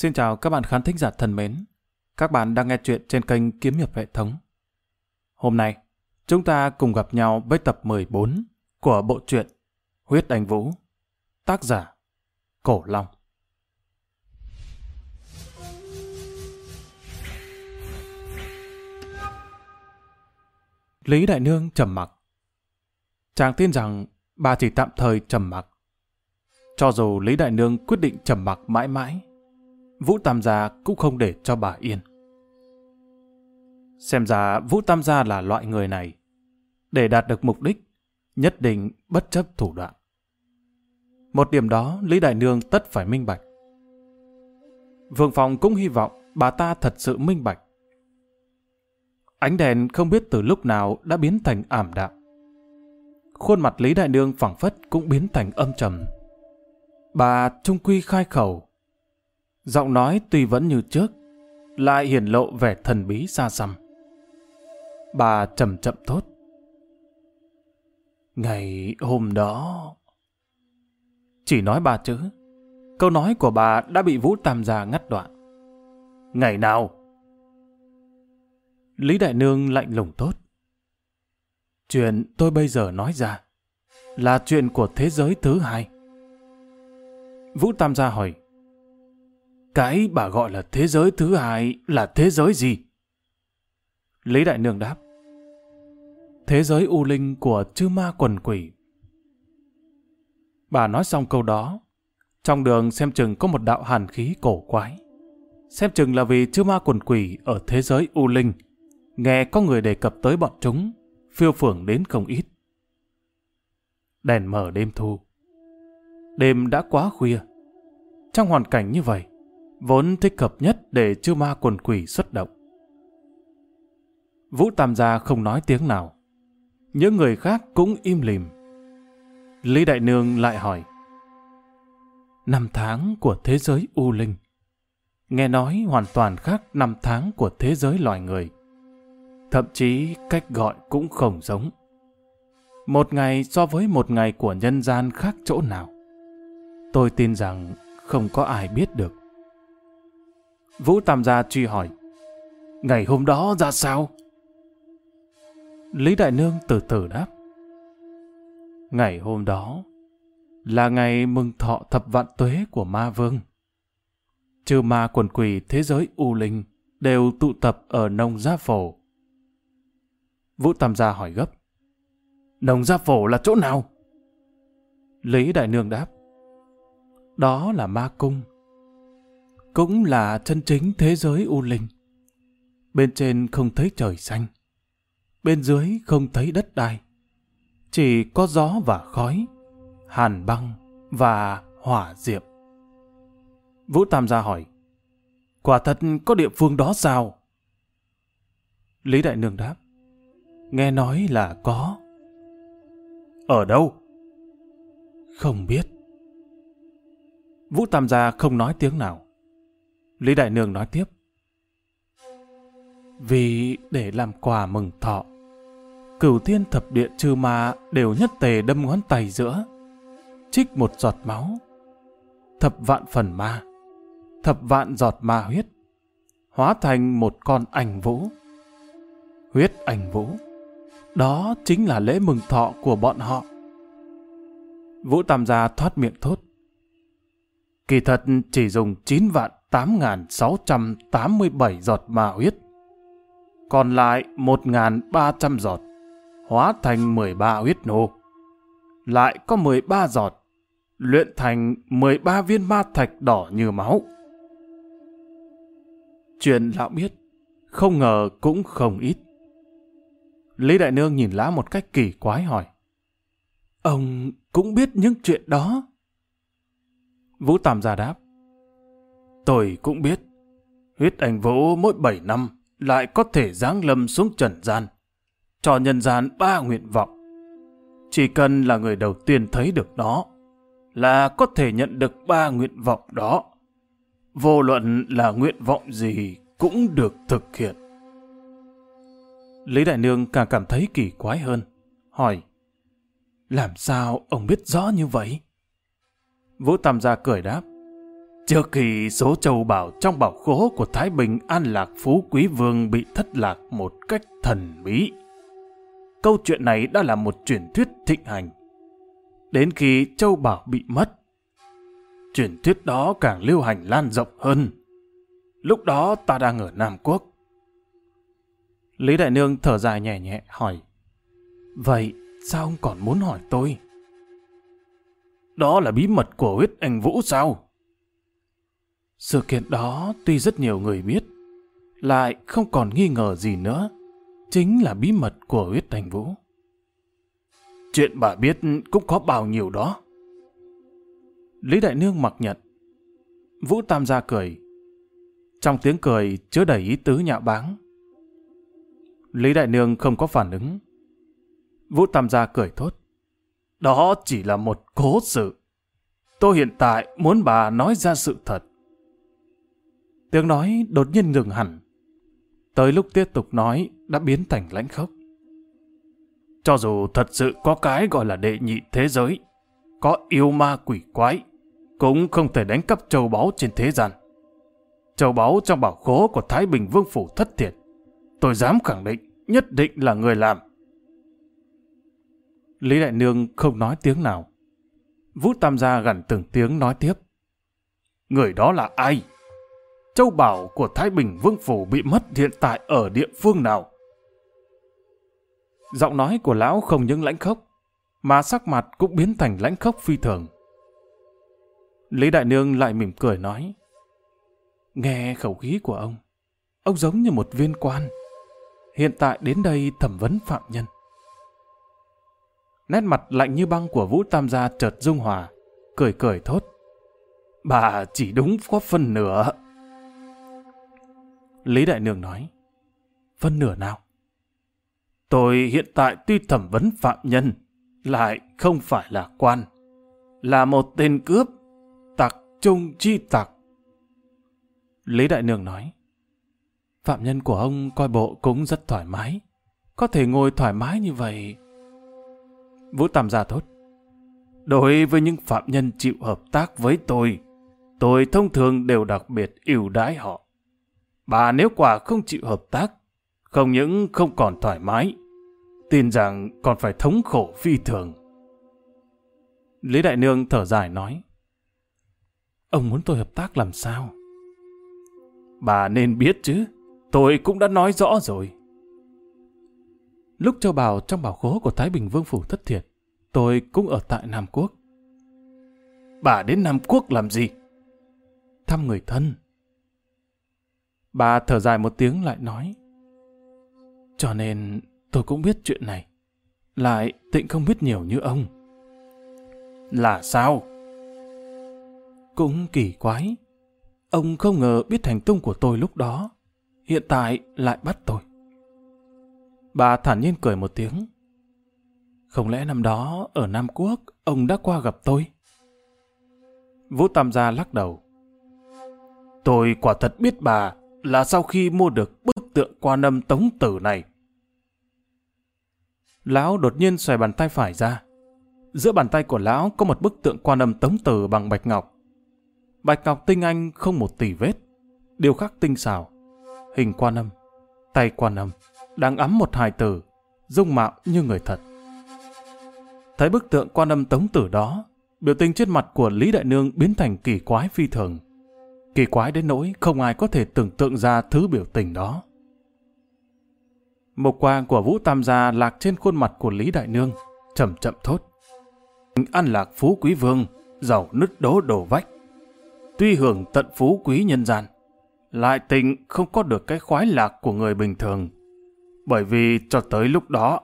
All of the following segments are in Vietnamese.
Xin chào các bạn khán thính giả thân mến. Các bạn đang nghe chuyện trên kênh Kiếm Hiệp Hệ Thống. Hôm nay, chúng ta cùng gặp nhau với tập 14 của bộ truyện Huyết Anh Vũ, tác giả Cổ Long. Lý Đại Nương trầm mặc. Chàng tin rằng bà chỉ tạm thời trầm mặc. Cho dù Lý Đại Nương quyết định trầm mặc mãi mãi, Vũ Tam Gia cũng không để cho bà yên. Xem ra Vũ Tam Gia là loại người này. Để đạt được mục đích, nhất định bất chấp thủ đoạn. Một điểm đó Lý Đại Nương tất phải minh bạch. Vương Phong cũng hy vọng bà ta thật sự minh bạch. Ánh đèn không biết từ lúc nào đã biến thành ảm đạm. Khuôn mặt Lý Đại Nương phẳng phất cũng biến thành âm trầm. Bà trung quy khai khẩu Giọng nói tuy vẫn như trước, lại hiển lộ vẻ thần bí xa xăm. Bà chậm chậm thốt. Ngày hôm đó... Chỉ nói ba chữ. Câu nói của bà đã bị Vũ Tam Gia ngắt đoạn. Ngày nào? Lý Đại Nương lạnh lùng tốt. Chuyện tôi bây giờ nói ra là chuyện của thế giới thứ hai. Vũ Tam Gia hỏi. Cái bà gọi là thế giới thứ hai là thế giới gì? Lý Đại Nương đáp. Thế giới u linh của chư ma quần quỷ. Bà nói xong câu đó, trong đường xem chừng có một đạo hàn khí cổ quái. Xem chừng là vì chư ma quần quỷ ở thế giới u linh, nghe có người đề cập tới bọn chúng, phiêu phưởng đến không ít. Đèn mở đêm thu. Đêm đã quá khuya. Trong hoàn cảnh như vậy, vốn thích hợp nhất để chư ma quần quỷ xuất động. Vũ Tam Gia không nói tiếng nào. Những người khác cũng im lìm. Lý Đại Nương lại hỏi. Năm tháng của thế giới U Linh. Nghe nói hoàn toàn khác năm tháng của thế giới loài người. Thậm chí cách gọi cũng không giống. Một ngày so với một ngày của nhân gian khác chỗ nào. Tôi tin rằng không có ai biết được. Vũ Tam Gia truy hỏi. Ngày hôm đó ra sao? Lý Đại Nương từ từ đáp. Ngày hôm đó là ngày mừng thọ thập vạn tuế của ma vương. Trừ ma quần quỷ thế giới U Linh đều tụ tập ở nông gia phổ. Vũ Tam Gia hỏi gấp. Nông gia phổ là chỗ nào? Lý Đại Nương đáp. Đó là ma cung cũng là chân chính thế giới u linh. Bên trên không thấy trời xanh, bên dưới không thấy đất đai, chỉ có gió và khói, hàn băng và hỏa diệp. Vũ Tam gia hỏi, quả thật có địa phương đó sao? Lý Đại Nương đáp, nghe nói là có. Ở đâu? Không biết. Vũ Tam gia không nói tiếng nào. Lý Đại Nương nói tiếp. Vì để làm quà mừng thọ, cửu thiên thập địa trừ ma đều nhất tề đâm ngón tay giữa, trích một giọt máu, thập vạn phần ma, thập vạn giọt ma huyết, hóa thành một con ảnh vũ. Huyết ảnh vũ, đó chính là lễ mừng thọ của bọn họ. Vũ Tam Gia thoát miệng thốt. Kỳ thật chỉ dùng 9 vạn 8.687 giọt ma huyết. Còn lại 1.300 giọt, hóa thành 13 huyết nô. Lại có 13 giọt, luyện thành 13 viên ma thạch đỏ như máu. Chuyện lão biết, không ngờ cũng không ít. Lý Đại Nương nhìn lá một cách kỳ quái hỏi. Ông cũng biết những chuyện đó. Vũ Tam gia đáp. Tôi cũng biết, huyết ảnh vũ mỗi bảy năm lại có thể giáng lâm xuống trần gian, cho nhân gian ba nguyện vọng. Chỉ cần là người đầu tiên thấy được nó, là có thể nhận được ba nguyện vọng đó. Vô luận là nguyện vọng gì cũng được thực hiện. Lý Đại Nương càng cảm thấy kỳ quái hơn, hỏi, làm sao ông biết rõ như vậy? Vũ Tam gia cười đáp, Trước khi số châu bảo trong bảo khố của Thái Bình An Lạc Phú Quý Vương bị thất lạc một cách thần bí. Câu chuyện này đã là một truyền thuyết thịnh hành. Đến khi châu bảo bị mất, truyền thuyết đó càng lưu hành lan rộng hơn. Lúc đó ta đang ở Nam Quốc. Lý Đại Nương thở dài nhẹ nhẹ hỏi. Vậy sao ông còn muốn hỏi tôi? Đó là bí mật của huyết anh Vũ sao? Sự kiện đó tuy rất nhiều người biết, lại không còn nghi ngờ gì nữa. Chính là bí mật của huyết anh Vũ. Chuyện bà biết cũng có bao nhiêu đó. Lý Đại Nương mặc nhận. Vũ Tam gia cười. Trong tiếng cười chứa đầy ý tứ nhạo báng. Lý Đại Nương không có phản ứng. Vũ Tam gia cười thốt. Đó chỉ là một cố sự. Tôi hiện tại muốn bà nói ra sự thật. Tiếng nói đột nhiên ngừng hẳn. Tới lúc tiếp tục nói đã biến thành lãnh khốc. Cho dù thật sự có cái gọi là đệ nhị thế giới, có yêu ma quỷ quái, cũng không thể đánh cắp châu báu trên thế gian. Châu báu trong bảo khố của Thái Bình Vương Phủ thất thiệt. Tôi dám khẳng định, nhất định là người làm. Lý Đại Nương không nói tiếng nào. Vũ Tam gia gần từng tiếng nói tiếp. Người đó là ai? Châu bảo của Thái Bình Vương Phủ bị mất hiện tại ở địa phương nào? Giọng nói của lão không những lãnh khốc, mà sắc mặt cũng biến thành lãnh khốc phi thường. Lý Đại Nương lại mỉm cười nói, Nghe khẩu khí của ông, ông giống như một viên quan, hiện tại đến đây thẩm vấn phạm nhân. Nét mặt lạnh như băng của Vũ Tam gia chợt dung hòa, cười cười thốt. Bà chỉ đúng có phần nửa. Lý Đại Nương nói, phân nửa nào? Tôi hiện tại tuy thẩm vấn phạm nhân, lại không phải là quan, là một tên cướp, tặc trung chi tặc. Lý Đại Nương nói, phạm nhân của ông coi bộ cũng rất thoải mái, có thể ngồi thoải mái như vậy. Vũ Tam gia thốt, đối với những phạm nhân chịu hợp tác với tôi, tôi thông thường đều đặc biệt ưu đãi họ. Bà nếu quả không chịu hợp tác, không những không còn thoải mái, tin rằng còn phải thống khổ phi thường. Lý Đại Nương thở dài nói, Ông muốn tôi hợp tác làm sao? Bà nên biết chứ, tôi cũng đã nói rõ rồi. Lúc châu bào trong bảo khố của Thái Bình Vương Phủ thất thiệt, tôi cũng ở tại Nam Quốc. Bà đến Nam Quốc làm gì? Thăm người thân. Bà thở dài một tiếng lại nói. Cho nên tôi cũng biết chuyện này. Lại tịnh không biết nhiều như ông. Là sao? Cũng kỳ quái. Ông không ngờ biết thành tung của tôi lúc đó. Hiện tại lại bắt tôi. Bà thản nhiên cười một tiếng. Không lẽ năm đó ở Nam Quốc ông đã qua gặp tôi? Vũ Tam Gia lắc đầu. Tôi quả thật biết bà là sau khi mua được bức tượng quan âm tống tử này. Lão đột nhiên xoay bàn tay phải ra. Giữa bàn tay của lão có một bức tượng quan âm tống tử bằng bạch ngọc. Bạch ngọc tinh anh không một tỷ vết, điều khắc tinh xảo, hình quan âm, tay quan âm, đang ấm một hài tử, dung mạo như người thật. Thấy bức tượng quan âm tống tử đó, biểu tình trên mặt của Lý Đại Nương biến thành kỳ quái phi thường. Kỳ quái đến nỗi không ai có thể tưởng tượng ra thứ biểu tình đó. Một quang của Vũ Tam Gia lạc trên khuôn mặt của Lý Đại Nương, chậm chậm thốt. Ăn lạc phú quý vương, giàu nứt đố đổ vách. Tuy hưởng tận phú quý nhân gian, lại tình không có được cái khoái lạc của người bình thường. Bởi vì cho tới lúc đó,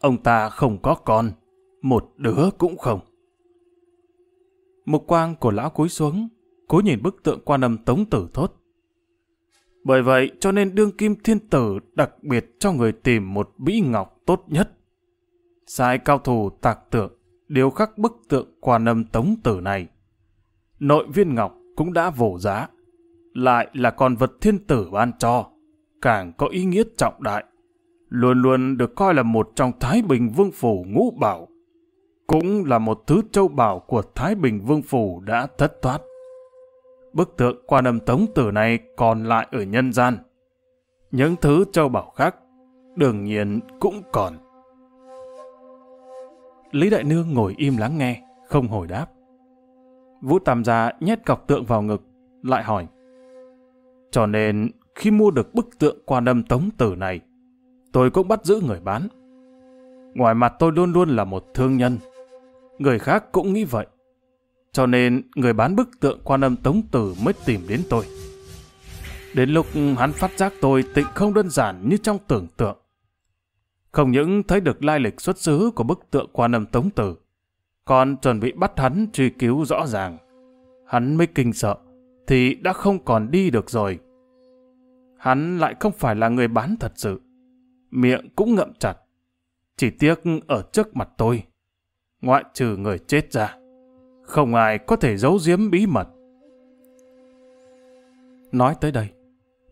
ông ta không có con, một đứa cũng không. mục quang của lão cúi xuống, cố nhìn bức tượng quan âm tống tử thốt. Bởi vậy cho nên đương kim thiên tử đặc biệt cho người tìm một bĩ ngọc tốt nhất. Sai cao thủ tạc tượng, điều khắc bức tượng quan âm tống tử này. Nội viên ngọc cũng đã vổ giá, lại là con vật thiên tử ban cho, càng có ý nghĩa trọng đại, luôn luôn được coi là một trong Thái Bình Vương Phủ ngũ bảo, cũng là một thứ châu bảo của Thái Bình Vương Phủ đã thất thoát. bức tượng quan âm tống tử này còn lại ở nhân gian. Những thứ châu bảo khác, đương nhiên cũng còn. Lý Đại Nương ngồi im lắng nghe, không hồi đáp. Vũ Tam Gia nhét cọc tượng vào ngực, lại hỏi. Cho nên, khi mua được bức tượng quan âm tống tử này, tôi cũng bắt giữ người bán. Ngoài mặt tôi luôn luôn là một thương nhân. Người khác cũng nghĩ vậy. Cho nên người bán bức tượng quan âm tống tử mới tìm đến tôi. Đến lúc hắn phát giác tôi tịnh không đơn giản như trong tưởng tượng. Không những thấy được lai lịch xuất xứ của bức tượng quan âm tống tử, còn chuẩn bị bắt hắn truy cứu rõ ràng. Hắn mới kinh sợ, thì đã không còn đi được rồi. Hắn lại không phải là người bán thật sự. Miệng cũng ngậm chặt. Chỉ tiếc ở trước mặt tôi, ngoại trừ người chết ra, không ai có thể giấu giếm bí mật. Nói tới đây,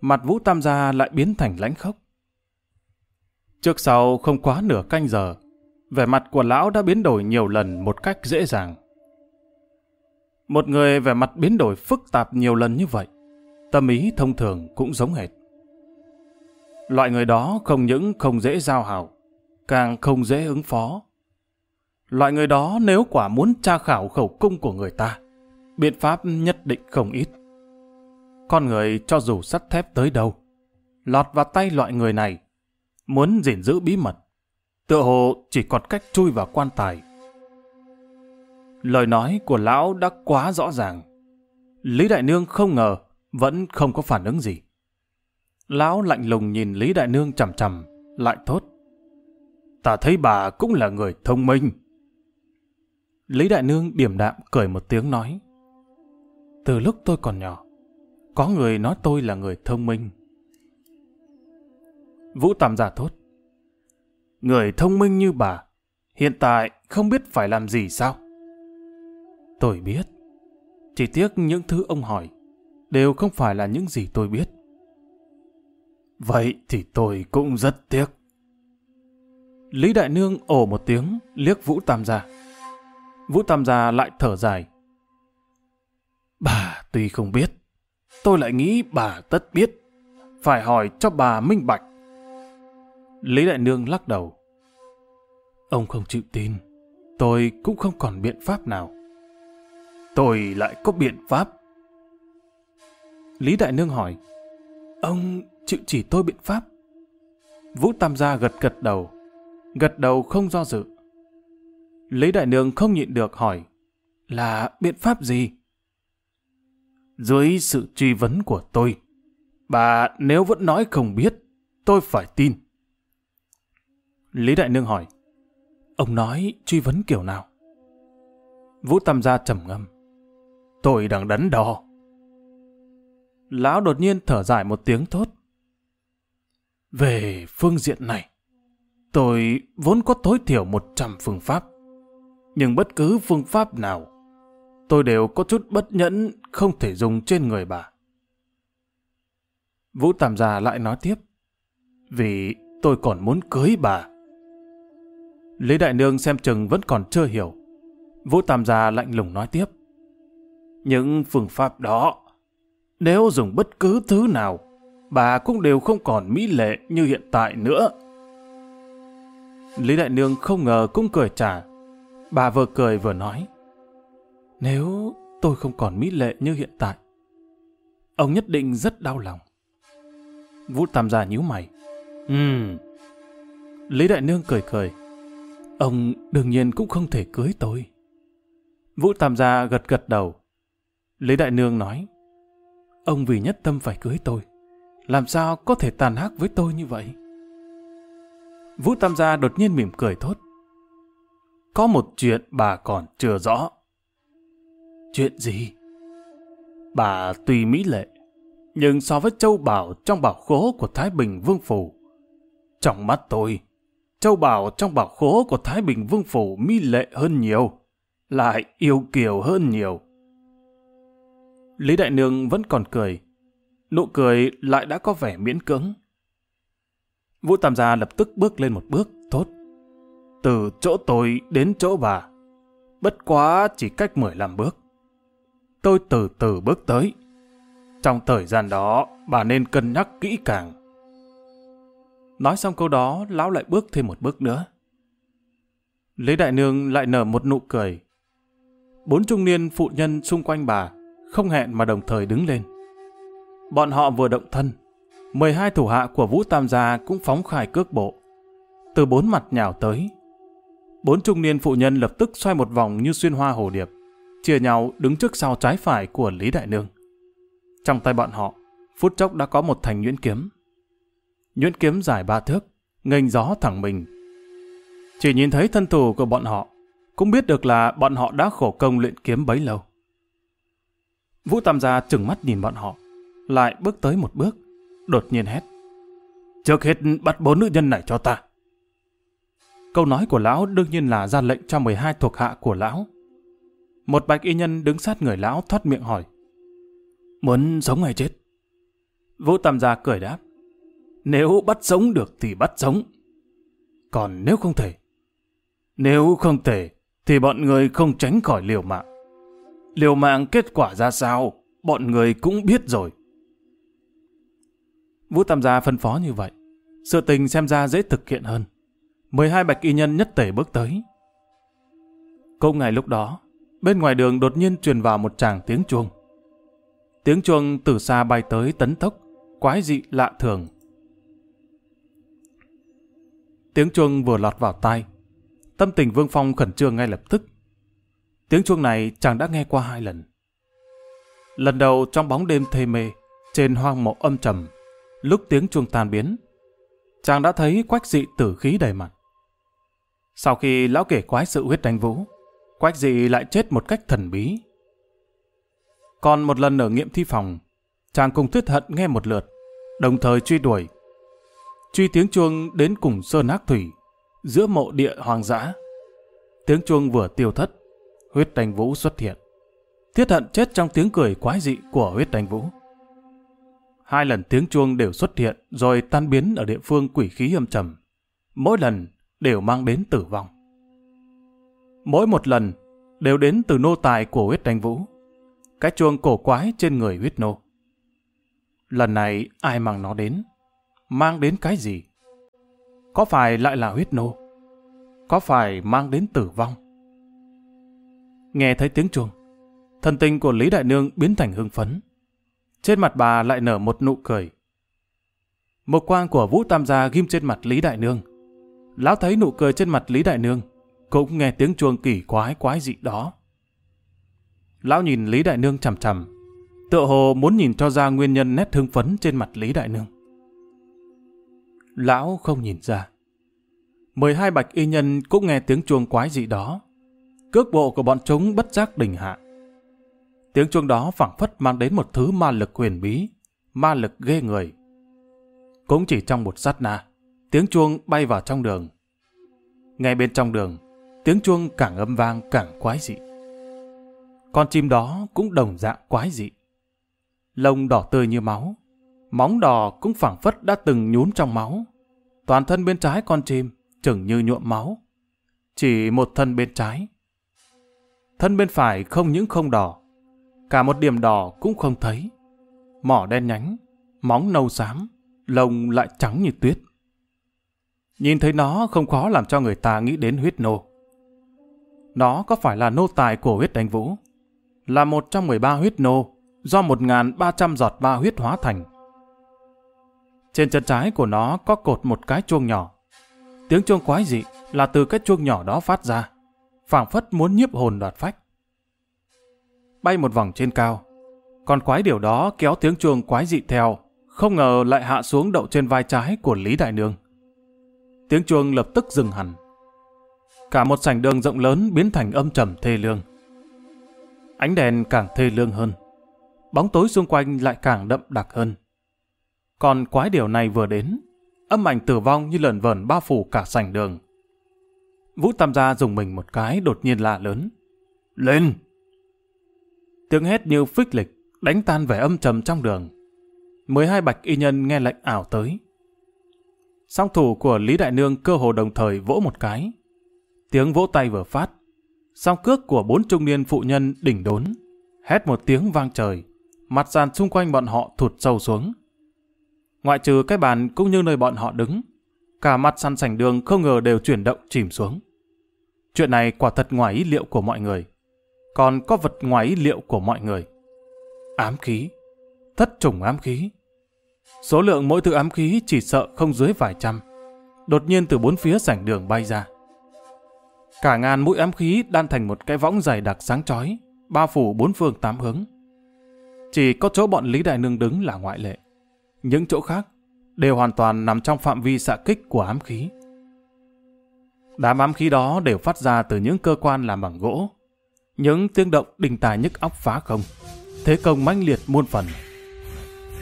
mặt Vũ Tam Gia lại biến thành lãnh khốc. Trước sau không quá nửa canh giờ, vẻ mặt của lão đã biến đổi nhiều lần một cách dễ dàng. Một người vẻ mặt biến đổi phức tạp nhiều lần như vậy, tâm ý thông thường cũng giống hệt. Loại người đó không những không dễ giao hảo, càng không dễ ứng phó. Loại người đó nếu quả muốn tra khảo khẩu cung của người ta, biện pháp nhất định không ít. Con người cho dù sắt thép tới đâu, lọt vào tay loại người này, muốn gìn giữ bí mật, tựa hồ chỉ còn cách chui vào quan tài. Lời nói của lão đã quá rõ ràng. Lý Đại Nương không ngờ, vẫn không có phản ứng gì. Lão lạnh lùng nhìn Lý Đại Nương chầm chầm, lại thốt. Ta thấy bà cũng là người thông minh. Lý Đại Nương điểm đạm cười một tiếng nói. Từ lúc tôi còn nhỏ, có người nói tôi là người thông minh. Vũ Tam giả thốt. Người thông minh như bà, hiện tại không biết phải làm gì sao? Tôi biết. Chỉ tiếc những thứ ông hỏi đều không phải là những gì tôi biết. Vậy thì tôi cũng rất tiếc. Lý Đại Nương ổ một tiếng, liếc Vũ Tam gia. Vũ Tam gia lại thở dài. Bà tuy không biết, tôi lại nghĩ bà tất biết. Phải hỏi cho bà minh bạch. Lý Đại Nương lắc đầu. Ông không chịu tin, tôi cũng không còn biện pháp nào. Tôi lại có biện pháp. Lý Đại Nương hỏi, ông chịu chỉ tôi biện pháp? Vũ Tam gia gật gật đầu, gật đầu không do dự. Lý Đại Nương không nhịn được hỏi, là biện pháp gì? Dưới sự truy vấn của tôi, bà nếu vẫn nói không biết, tôi phải tin. Lý Đại Nương hỏi, ông nói truy vấn kiểu nào? Vũ Tam gia trầm ngâm. Tôi đang đắn đo. Lão đột nhiên thở dài một tiếng thốt. Về phương diện này, tôi vốn có tối thiểu 100 phương pháp. Nhưng bất cứ phương pháp nào, tôi đều có chút bất nhẫn không thể dùng trên người bà. Vũ Tam Gia lại nói tiếp, vì tôi còn muốn cưới bà. Lý Đại Nương xem chừng vẫn còn chưa hiểu. Vũ Tam Gia lạnh lùng nói tiếp, những phương pháp đó, nếu dùng bất cứ thứ nào, bà cũng đều không còn mỹ lệ như hiện tại nữa. Lý Đại Nương không ngờ cũng cười trả. Bà vừa cười vừa nói. Nếu tôi không còn mỹ lệ như hiện tại, ông nhất định rất đau lòng. Vũ Tam gia nhíu mày. Ừm. Lý Đại Nương cười cười. Ông đương nhiên cũng không thể cưới tôi. Vũ Tam gia gật gật đầu. Lý Đại Nương nói, ông vì nhất tâm phải cưới tôi, làm sao có thể tàn ác với tôi như vậy? Vũ Tam Gia đột nhiên mỉm cười thốt. Có một chuyện bà còn chưa rõ. Chuyện gì? Bà tuy mỹ lệ, nhưng so với châu bảo trong bảo khố của Thái Bình Vương Phủ, trong mắt tôi, châu bảo trong bảo khố của Thái Bình Vương Phủ mỹ lệ hơn nhiều, lại yêu kiều hơn nhiều. Lý Đại Nương vẫn còn cười. Nụ cười lại đã có vẻ miễn cưỡng. Vũ Tam Gia lập tức bước lên một bước, thốt. Từ chỗ tôi đến chỗ bà, bất quá chỉ cách 15 bước. Tôi từ từ bước tới, Trong thời gian đó, bà nên cân nhắc kỹ càng. Nói xong câu đó, lão lại bước thêm một bước nữa. Lý Đại Nương lại nở một nụ cười. Bốn trung niên phụ nhân xung quanh bà không hẹn mà đồng thời đứng lên. Bọn họ vừa động thân, 12 thủ hạ của Vũ Tam Gia cũng phóng khai cước bộ. Từ bốn mặt nhào tới. Bốn trung niên phụ nhân lập tức xoay một vòng như xuyên hoa hồ điệp, chia nhau đứng trước sau trái phải của Lý Đại Nương. Trong tay bọn họ, phút chốc đã có một thành nhuyễn kiếm. Nhuyễn kiếm dài ba thước, nghênh gió thẳng mình. Chỉ nhìn thấy thân thủ của bọn họ, cũng biết được là bọn họ đã khổ công luyện kiếm bấy lâu. Vũ Tam Gia trừng mắt nhìn bọn họ, lại bước tới một bước, đột nhiên hét. Trước hết bắt bốn nữ nhân này cho ta. Câu nói của lão đương nhiên là ra lệnh cho 12 thuộc hạ của lão. Một bạch y nhân đứng sát người lão thoát miệng hỏi. Muốn sống hay chết? Vũ Tam Gia cười đáp. Nếu bắt sống được thì bắt sống. Còn nếu không thể? Nếu không thể, thì bọn người không tránh khỏi liều mạng. Liều mạng kết quả ra sao, bọn người cũng biết rồi. Vũ Tam Gia phân phó như vậy. Sự tình xem ra dễ thực hiện hơn. 12 bạch y nhân nhất tể bước tới. Cũng ngày lúc đó, bên ngoài đường đột nhiên truyền vào một tràng tiếng chuông. Tiếng chuông từ xa bay tới tấn tốc, quái dị lạ thường. Tiếng chuông vừa lọt vào tai, tâm tình Vương Phong khẩn trương ngay lập tức. Tiếng chuông này chàng đã nghe qua hai lần. Lần đầu trong bóng đêm thê mê, trên hoang mộ âm trầm, lúc tiếng chuông tan biến, chàng đã thấy quách dị tử khí đầy mặt. Sau khi lão kể quái sự huyết đánh vũ, quách dị lại chết một cách thần bí. Còn một lần ở nghiệm thi phòng, chàng cùng tuyết hận nghe một lượt, đồng thời truy đuổi. Truy tiếng chuông đến cùng sơn ác thủy, giữa mộ địa hoang dã. Tiếng chuông vừa tiêu thất, huyết đánh vũ xuất hiện. Thiết hận chết trong tiếng cười quái dị của huyết đánh vũ. Hai lần tiếng chuông đều xuất hiện rồi tan biến ở địa phương quỷ khí âm trầm. Mỗi lần đều mang đến tử vong. Mỗi một lần đều đến từ nô tài của huyết đánh vũ. Cái chuông cổ quái trên người huyết nô. Lần này ai mang nó đến? Mang đến cái gì? Có phải lại là huyết nô? Có phải mang đến tử vong? Nghe thấy tiếng chuông, thần tình của Lý Đại Nương biến thành hưng phấn. Trên mặt bà lại nở một nụ cười. Một quang của Vũ Tam Gia ghim trên mặt Lý Đại Nương. Lão thấy nụ cười trên mặt Lý Đại Nương, cũng nghe tiếng chuông kỳ quái quái dị đó. Lão nhìn Lý Đại Nương chằm chằm, tựa hồ muốn nhìn cho ra nguyên nhân nét thương phấn trên mặt Lý Đại Nương. Lão không nhìn ra. mười hai bạch y nhân cũng nghe tiếng chuông quái dị đó. Cước bộ của bọn chúng bất giác đình hạ. Tiếng chuông đó phảng phất mang đến một thứ ma lực huyền bí, ma lực ghê người. Cũng chỉ trong một sát na, tiếng chuông bay vào trong đường. Ngay bên trong đường, tiếng chuông càng âm vang càng quái dị. Con chim đó cũng đồng dạng quái dị. Lông đỏ tươi như máu, móng đỏ cũng phảng phất đã từng nhún trong máu. Toàn thân bên trái con chim chừng như nhuộm máu. Chỉ một thân bên trái. Thân bên phải không những không đỏ, cả một điểm đỏ cũng không thấy. Mỏ đen nhánh, móng nâu xám, lông lại trắng như tuyết. Nhìn thấy nó không khó làm cho người ta nghĩ đến huyết nô. Nó có phải là nô tài của huyết đánh vũ? Là một trong 13 huyết nô, do 1.300 giọt ba huyết hóa thành. Trên chân trái của nó có cột một cái chuông nhỏ. Tiếng chuông quái dị là từ cái chuông nhỏ đó phát ra, phảng phất muốn nhiếp hồn đoạt phách. Bay một vòng trên cao, con quái điều đó kéo tiếng chuông quái dị theo, không ngờ lại hạ xuống đậu trên vai trái của Lý Đại Nương. Tiếng chuông lập tức dừng hẳn. Cả một sảnh đường rộng lớn biến thành âm trầm thê lương. Ánh đèn càng thê lương hơn. Bóng tối xung quanh lại càng đậm đặc hơn. Còn quái điều này vừa đến, âm ảnh tử vong như lợn vờn bao phủ cả sảnh đường. Vũ Tam Gia dùng mình một cái đột nhiên lạ lớn. Lên! Tiếng hét như phích lịch, đánh tan vẻ âm trầm trong đường. mười hai bạch y nhân nghe lệnh ảo tới. Song thủ của Lý Đại Nương cơ hồ đồng thời vỗ một cái. Tiếng vỗ tay vừa phát. Song cước của bốn trung niên phụ nhân đỉnh đốn. Hét một tiếng vang trời. mặt sàn xung quanh bọn họ thụt sâu xuống. Ngoại trừ cái bàn cũng như nơi bọn họ đứng, cả mặt sàn sảnh đường không ngờ đều chuyển động chìm xuống. Chuyện này quả thật ngoài ý liệu của mọi người. Còn có vật ngoài ý liệu của mọi người. Ám khí. Thất trùng ám khí. Số lượng mỗi thứ ám khí chỉ sợ không dưới vài trăm. Đột nhiên từ bốn phía sảnh đường bay ra. Cả ngàn mũi ám khí đan thành một cái võng dày đặc sáng chói, bao phủ bốn phương tám hướng. Chỉ có chỗ bọn Lý Đại Nương đứng là ngoại lệ. Những chỗ khác đều hoàn toàn nằm trong phạm vi xạ kích của ám khí. Đám ám khí đó đều phát ra từ những cơ quan làm bằng gỗ. Những tiếng động đình tài nhức óc phá không. Thế công mãnh liệt muôn phần.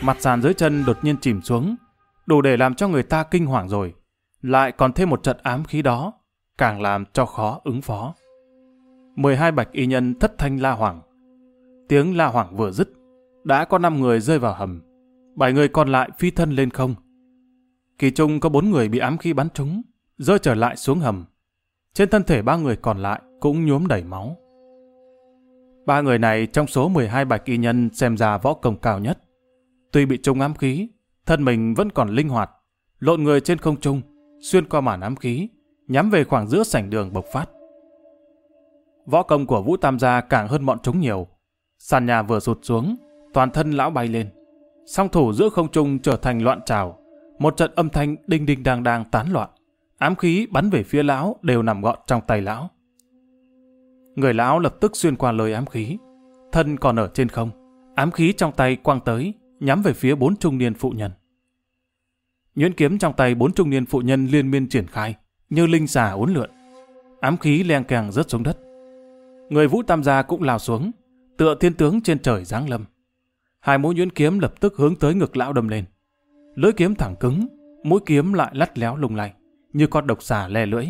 Mặt sàn dưới chân đột nhiên chìm xuống, đủ để làm cho người ta kinh hoàng rồi. Lại còn thêm một trận ám khí đó, càng làm cho khó ứng phó. 12 bạch y nhân thất thanh la hoảng. Tiếng la hoảng vừa dứt, đã có 5 người rơi vào hầm. bảy người còn lại phi thân lên không. Kỳ trung có bốn người bị ám khí bắn trúng, rơi trở lại xuống hầm. Trên thân thể ba người còn lại cũng nhuốm đầy máu. Ba người này trong số 12 bạch y nhân xem ra võ công cao nhất. Tuy bị trúng ám khí, thân mình vẫn còn linh hoạt, lộn người trên không trung, xuyên qua màn ám khí, nhắm về khoảng giữa sảnh đường bộc phát. Võ công của Vũ Tam gia càng hơn bọn chúng nhiều. Sàn nhà vừa sụt xuống, toàn thân lão bay lên. Song thủ giữa không trung trở thành loạn trào, một trận âm thanh đinh đinh đang đang tán loạn. Ám khí bắn về phía lão đều nằm gọn trong tay lão. Người lão lập tức xuyên qua lời ám khí. Thân còn ở trên không. Ám khí trong tay quang tới, nhắm về phía bốn trung niên phụ nhân. Nhuyễn kiếm trong tay bốn trung niên phụ nhân liên miên triển khai, như linh xà uốn lượn. Ám khí len càng rớt xuống đất. Người vũ tam gia cũng lao xuống, tựa thiên tướng trên trời giáng lâm. Hai mũi nhuyễn kiếm lập tức hướng tới ngực lão đâm lên. Lưỡi kiếm thẳng cứng, mũi kiếm lại lắt léo lung lay như con độc xà le lưỡi.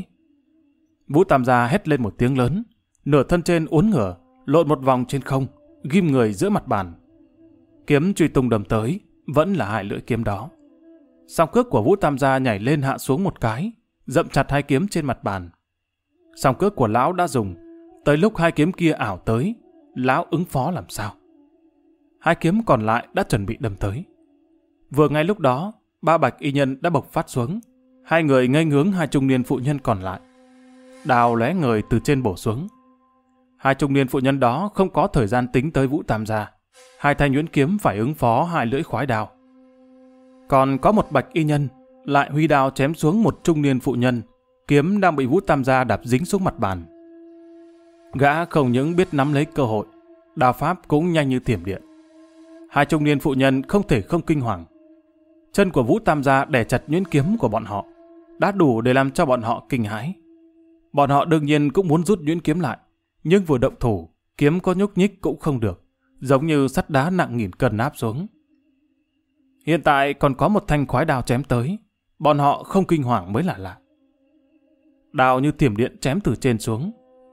Vũ Tam gia hét lên một tiếng lớn, nửa thân trên uốn ngửa, lộn một vòng trên không, ghim người giữa mặt bàn. Kiếm truy tung đầm tới, vẫn là hai lưỡi kiếm đó. Song cước của Vũ Tam gia nhảy lên hạ xuống một cái, dậm chặt hai kiếm trên mặt bàn. Song cước của lão đã dùng, tới lúc hai kiếm kia ảo tới, lão ứng phó làm sao? Hai kiếm còn lại đã chuẩn bị đâm tới. Vừa ngay lúc đó, ba bạch y nhân đã bộc phát xuống, Hai người ngây ngướng hai trung niên phụ nhân còn lại. Đào lóe người từ trên bổ xuống. Hai trung niên phụ nhân đó không có thời gian tính tới Vũ Tam gia. Hai thanh nhuyễn kiếm phải ứng phó hai lưỡi khoái đào. Còn có một bạch y nhân lại huy đao chém xuống một trung niên phụ nhân, kiếm đang bị Vũ Tam gia đạp dính xuống mặt bàn. Gã không những biết nắm lấy cơ hội, đao pháp cũng nhanh như thiểm điện. Hai trung niên phụ nhân không thể không kinh hoàng. Chân của Vũ Tam gia đè chặt nhuyễn kiếm của bọn họ đã đủ để làm cho bọn họ kinh hãi. Bọn họ đương nhiên cũng muốn rút nhuyễn kiếm lại, nhưng vừa động thủ, kiếm có nhúc nhích cũng không được, giống như sắt đá nặng nghìn cân áp xuống. Hiện tại còn có một thanh khoái đao chém tới, bọn họ không kinh hoàng mới là lạ. Đao như tiềm điện chém từ trên xuống,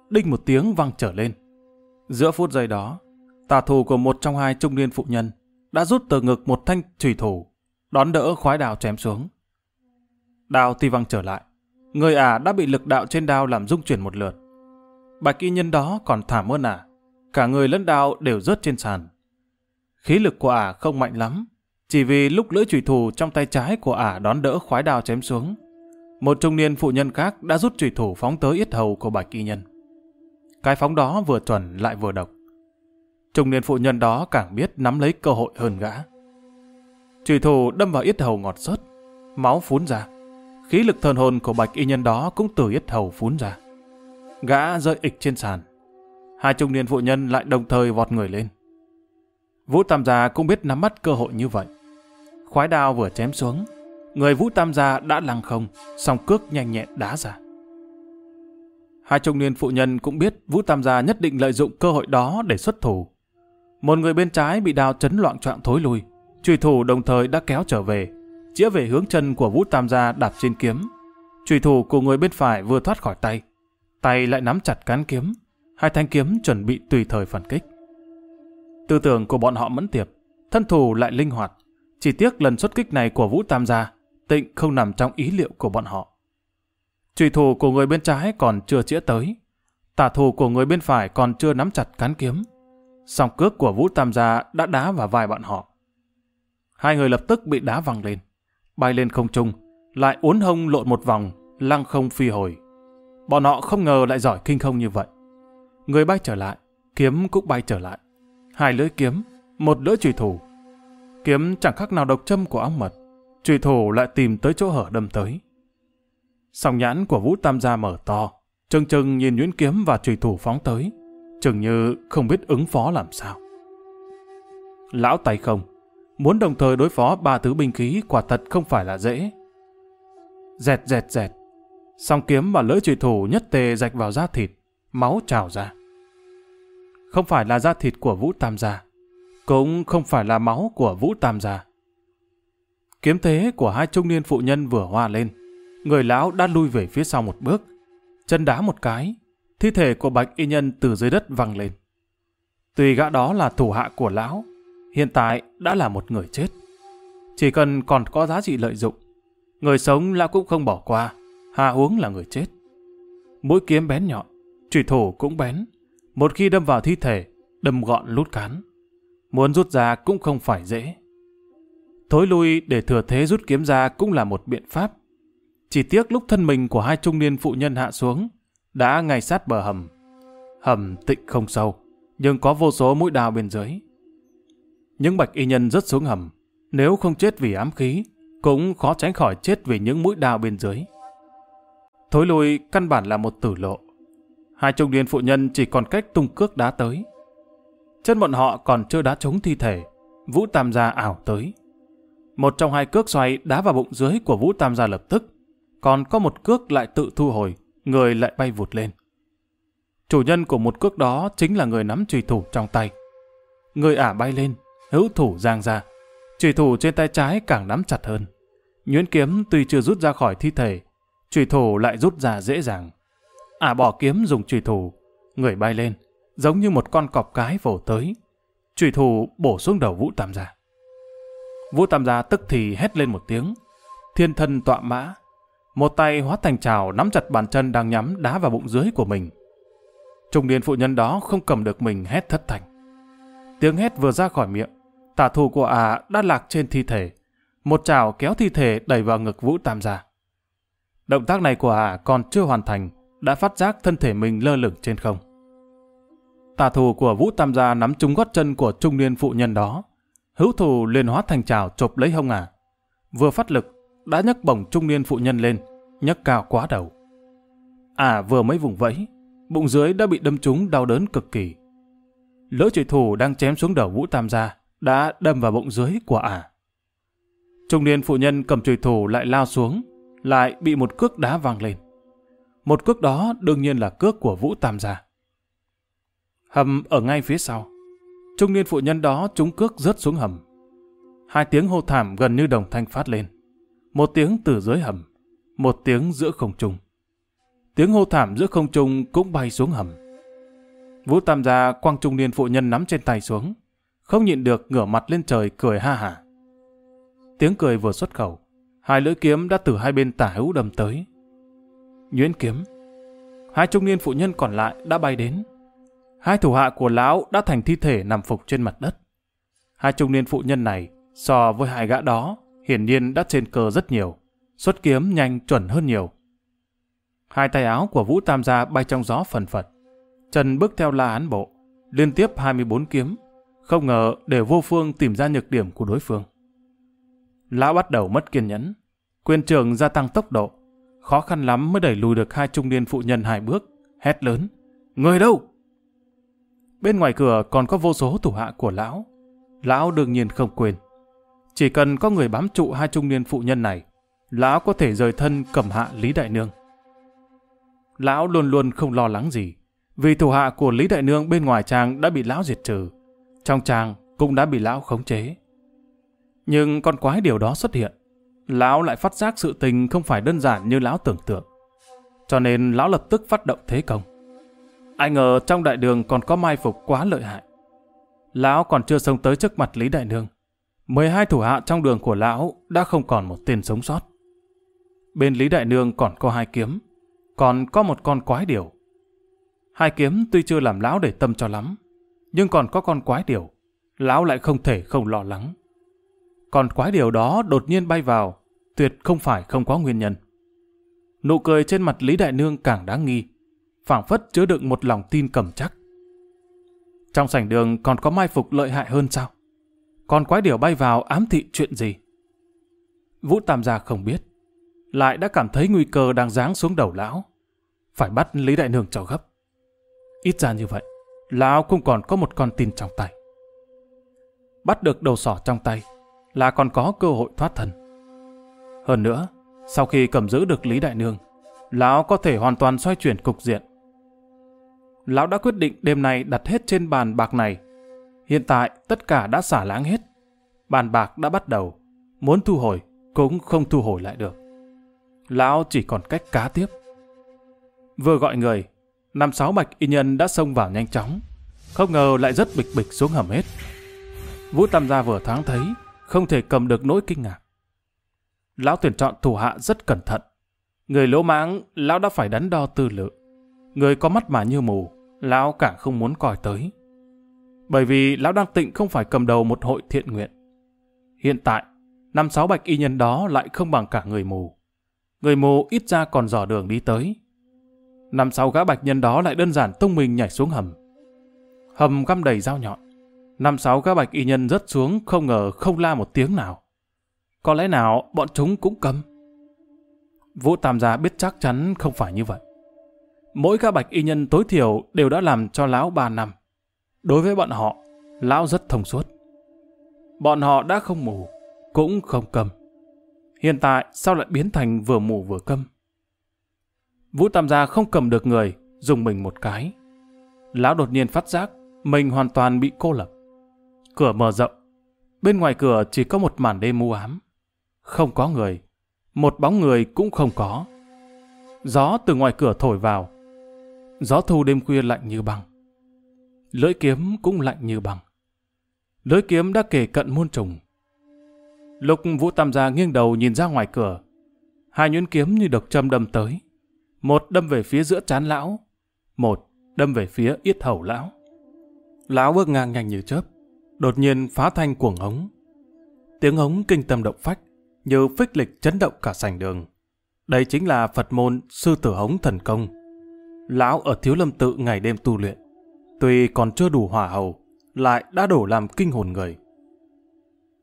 đinh một tiếng vang trở lên. Giữa phút giây đó, tà thủ của một trong hai trung niên phụ nhân đã rút từ ngực một thanh trùy thủ, đón đỡ khoái đào chém xuống. đào tuy văng trở lại. Người ả đã bị lực đạo trên đao làm rung chuyển một lượt. Bạch y nhân đó còn thảm hơn à Cả người lẫn đao đều rớt trên sàn. Khí lực của ả không mạnh lắm. Chỉ vì lúc lưỡi chủy thủ trong tay trái của ả đón đỡ khoái đao chém xuống. Một trung niên phụ nhân khác đã rút chủy thủ phóng tới yết hầu của bạch y nhân. Cái phóng đó vừa chuẩn lại vừa độc. Trung niên phụ nhân đó càng biết nắm lấy cơ hội hơn gã. Chủy thủ đâm vào yết hầu ngọt sớt, máu phún ra. Khí lực thần hồn của bạch y nhân đó cũng từ yết hầu phún ra. Gã rơi ịch trên sàn. Hai trung niên phụ nhân lại đồng thời vọt người lên. Vũ Tam Gia cũng biết nắm bắt cơ hội như vậy. Khoái đao vừa chém xuống, người Vũ Tam Gia đã lăng không, song cước nhanh nhẹn đá ra. Hai trung niên phụ nhân cũng biết Vũ Tam Gia nhất định lợi dụng cơ hội đó để xuất thủ. Một người bên trái bị đao chấn loạn trọng thối lui, truy thủ đồng thời đã kéo trở về, chĩa về hướng chân của Vũ Tam gia đạp trên kiếm. Trùy thủ của người bên phải vừa thoát khỏi tay, tay lại nắm chặt cán kiếm, hai thanh kiếm chuẩn bị tùy thời phản kích. Tư tưởng của bọn họ mẫn tiệp, thân thủ lại linh hoạt, chỉ tiếc lần xuất kích này của Vũ Tam gia, tịnh không nằm trong ý liệu của bọn họ. Trùy thủ của người bên trái còn chưa chĩa tới, tả thủ của người bên phải còn chưa nắm chặt cán kiếm. song cước của Vũ Tam Gia đã đá vào vai bọn họ. Hai người lập tức bị đá văng lên, bay lên không trung, lại uốn hông lộn một vòng, lăng không phi hồi. Bọn họ không ngờ lại giỏi kinh không như vậy. Người bay trở lại, kiếm cũng bay trở lại. Hai lưỡi kiếm, một lưỡi trùy thủ. Kiếm chẳng khác nào độc châm của áo mật. Trùy thủ lại tìm tới chỗ hở đâm tới. Sòng nhãn của Vũ Tam Gia mở to, trừng trừng nhìn nhuyễn kiếm và trùy thủ phóng tới, chừng như không biết ứng phó làm sao. Lão tay không, muốn đồng thời đối phó ba thứ binh khí quả thật không phải là dễ. Dẹt dẹt dẹt, song kiếm và lưỡi trùy thủ nhất tề rạch vào da thịt, máu trào ra. Không phải là da thịt của Vũ Tam Gia, cũng không phải là máu của Vũ Tam Gia. Kiếm thế của hai trung niên phụ nhân vừa hoa lên, người lão đã lui về phía sau một bước, chân đá một cái, thi thể của bạch y nhân từ dưới đất văng lên. Tùy gã đó là thủ hạ của lão, hiện tại đã là một người chết. Chỉ cần còn có giá trị lợi dụng, người sống lão cũng không bỏ qua, hạ uống là người chết. Mũi kiếm bén nhọn, trùy thủ cũng bén, một khi đâm vào thi thể, đâm gọn lút cán. Muốn rút ra cũng không phải dễ. Thối lui để thừa thế rút kiếm ra cũng là một biện pháp. Chỉ tiếc lúc thân mình của hai trung niên phụ nhân hạ xuống, đã ngay sát bờ hầm. Hầm tịnh không sâu, nhưng có vô số mũi đào bên dưới. Những bạch y nhân rớt xuống hầm, nếu không chết vì ám khí, cũng khó tránh khỏi chết vì những mũi đào bên dưới. Thối lui căn bản là một tử lộ. Hai trung niên phụ nhân chỉ còn cách tung cước đá tới. Chân bọn họ còn chưa đá trúng thi thể, Vũ Tam Gia ảo tới. Một trong hai cước xoay đá vào bụng dưới của Vũ Tam Gia lập tức, còn có một cước lại tự thu hồi, người lại bay vụt lên. Chủ nhân của một cước đó chính là người nắm trùy thủ trong tay. Người ả bay lên, hữu thủ giang ra. Trùy thủ trên tay trái càng nắm chặt hơn. Nhuyễn kiếm tuy chưa rút ra khỏi thi thể, trùy thủ lại rút ra dễ dàng. À, ả bỏ kiếm dùng trùy thủ, người bay lên, giống như một con cọp cái vồ tới. Trùy thủ bổ xuống đầu Vũ Tam Gia. Vũ Tam Gia tức thì hét lên một tiếng. Thiên thân tọa mã, một tay hóa thành trào nắm chặt bàn chân đang nhắm đá vào bụng dưới của mình. Trung niên phụ nhân đó không cầm được mình hét thất thành. Tiếng hét vừa ra khỏi miệng, tà thù của ả đã lạc trên thi thể. Một trào kéo thi thể đẩy vào ngực Vũ Tam gia. Động tác này của ả còn chưa hoàn thành, đã phát giác thân thể mình lơ lửng trên không. Tà thù của Vũ Tam gia nắm trúng gót chân của trung niên phụ nhân đó. Hữu thù liền hóa thành trào chộp lấy hông ả. Vừa phát lực, đã nhấc bổng trung niên phụ nhân lên, nhấc cao quá đầu. À vừa mới vùng vẫy, bụng dưới đã bị đâm trúng đau đớn cực kỳ. Lỡ trùy thủ đang chém xuống đầu Vũ Tam gia đã đâm vào bụng dưới của ả. À. Trung niên phụ nhân cầm trùy thủ lại lao xuống, lại bị một cước đá vang lên. Một cước đó đương nhiên là cước của Vũ Tam gia. Hầm ở ngay phía sau. Trung niên phụ nhân đó trúng cước rớt xuống hầm. Hai tiếng hô thảm gần như đồng thanh phát lên. Một tiếng từ dưới hầm, một tiếng giữa không trung. Tiếng hô thảm giữa không trung cũng bay xuống hầm. Vũ Tam gia quăng trung niên phụ nhân nắm trên tay xuống, không nhịn được ngửa mặt lên trời cười ha hả. Tiếng cười vừa xuất khẩu, hai lưỡi kiếm đã từ hai bên tả hữu đâm tới. Nhuyễn kiếm. Hai trung niên phụ nhân còn lại đã bay đến. Hai thủ hạ của lão đã thành thi thể nằm phục trên mặt đất. Hai trung niên phụ nhân này so với hai gã đó hiển nhiên đã trên cờ rất nhiều, xuất kiếm nhanh chuẩn hơn nhiều. Hai tay áo của Vũ Tam gia bay trong gió phần phật. Trần bước theo la án bộ, liên tiếp 24 kiếm, không ngờ để vô phương tìm ra nhược điểm của đối phương. Lão bắt đầu mất kiên nhẫn, quyền trường gia tăng tốc độ, khó khăn lắm mới đẩy lùi được hai trung niên phụ nhân hai bước, hét lớn, người đâu? Bên ngoài cửa còn có vô số thủ hạ của lão, lão đương nhiên không quên. Chỉ cần có người bám trụ hai trung niên phụ nhân này, lão có thể rời thân cầm hạ Lý Đại Nương. Lão luôn luôn không lo lắng gì, vì thủ hạ của Lý Đại Nương bên ngoài trang đã bị lão diệt trừ, trong trang cũng đã bị lão khống chế. Nhưng con quái điều đó xuất hiện, lão lại phát giác sự tình không phải đơn giản như lão tưởng tượng. Cho nên lão lập tức phát động thế công. Ai ngờ trong đại đường còn có mai phục quá lợi hại. Lão còn chưa sống tới trước mặt Lý Đại Nương. 12 thủ hạ trong đường của lão đã không còn một tên sống sót. Bên Lý Đại Nương còn có hai kiếm, còn có một con quái điều. Hai kiếm tuy chưa làm lão để tâm cho lắm, Nhưng còn có con quái điều, lão lại không thể không lo lắng. Còn quái điều đó đột nhiên bay vào, tuyệt không phải không có nguyên nhân. Nụ cười trên mặt Lý Đại Nương càng đáng nghi, phảng phất chứa đựng một lòng tin cầm chắc. Trong sảnh đường còn có mai phục lợi hại hơn sao? Còn quái điều bay vào ám thị chuyện gì? Vũ Tam gia không biết, lại đã cảm thấy nguy cơ đang giáng xuống đầu lão. Phải bắt Lý Đại Nương cho gấp. Ít ra như vậy, lão cũng còn có một con tin trong tay. Bắt được đầu sỏ trong tay là còn có cơ hội thoát thân. Hơn nữa, sau khi cầm giữ được Lý Đại Nương, lão có thể hoàn toàn xoay chuyển cục diện. Lão đã quyết định đêm nay đặt hết trên bàn bạc này. Hiện tại tất cả đã xả láng hết. Bàn bạc đã bắt đầu, muốn thu hồi cũng không thu hồi lại được. Lão chỉ còn cách cá tiếp. Vừa gọi người, năm sáu bạch y nhân đã xông vào nhanh chóng. Không ngờ lại rất bịch bịch xuống hầm hết. Vũ Tam gia vừa thoáng thấy, không thể cầm được nỗi kinh ngạc. Lão tuyển chọn thủ hạ rất cẩn thận. Người lỗ mãng, lão đã phải đắn đo tư lự. Người có mắt mà như mù, lão càng không muốn coi tới. Bởi vì lão đang tịnh không phải cầm đầu một hội thiện nguyện. Hiện tại, năm sáu bạch y nhân đó lại không bằng cả người mù. Người mù ít ra còn dò đường đi tới. Năm sáu gã bạch nhân đó lại đơn giản tung mình nhảy xuống hầm. Hầm găm đầy dao nhọn. Năm sáu gã bạch y nhân rớt xuống không ngờ không la một tiếng nào. Có lẽ nào bọn chúng cũng cấm Vũ Tam gia biết chắc chắn không phải như vậy. Mỗi gã bạch y nhân tối thiểu đều đã làm cho lão ba năm. Đối với bọn họ, lão rất thông suốt. Bọn họ đã không mù, cũng không cầm. Hiện tại sao lại biến thành vừa mù vừa câm? Vũ Tam gia không cầm được người, dùng mình một cái. Lão đột nhiên phát giác, mình hoàn toàn bị cô lập. Cửa mở rộng, bên ngoài cửa chỉ có một màn đêm u ám. Không có người, một bóng người cũng không có. Gió từ ngoài cửa thổi vào. Gió thu đêm khuya lạnh như băng. Lưỡi kiếm cũng lạnh như băng. Lưỡi kiếm đã kể cận muôn trùng. Lúc Vũ Tam gia nghiêng đầu nhìn ra ngoài cửa, hai nhuyễn kiếm như độc châm đâm tới. Một đâm về phía giữa chán lão, một đâm về phía yết hầu lão. Lão bước ngang nhanh như chớp, đột nhiên phá thanh cuồng hống. Tiếng hống kinh tâm động phách, như phích lịch chấn động cả sảnh đường. Đây chính là Phật môn sư tử hống thần công. Lão ở Thiếu Lâm Tự ngày đêm tu luyện, tuy còn chưa đủ hỏa hầu, lại đã đổ làm kinh hồn người.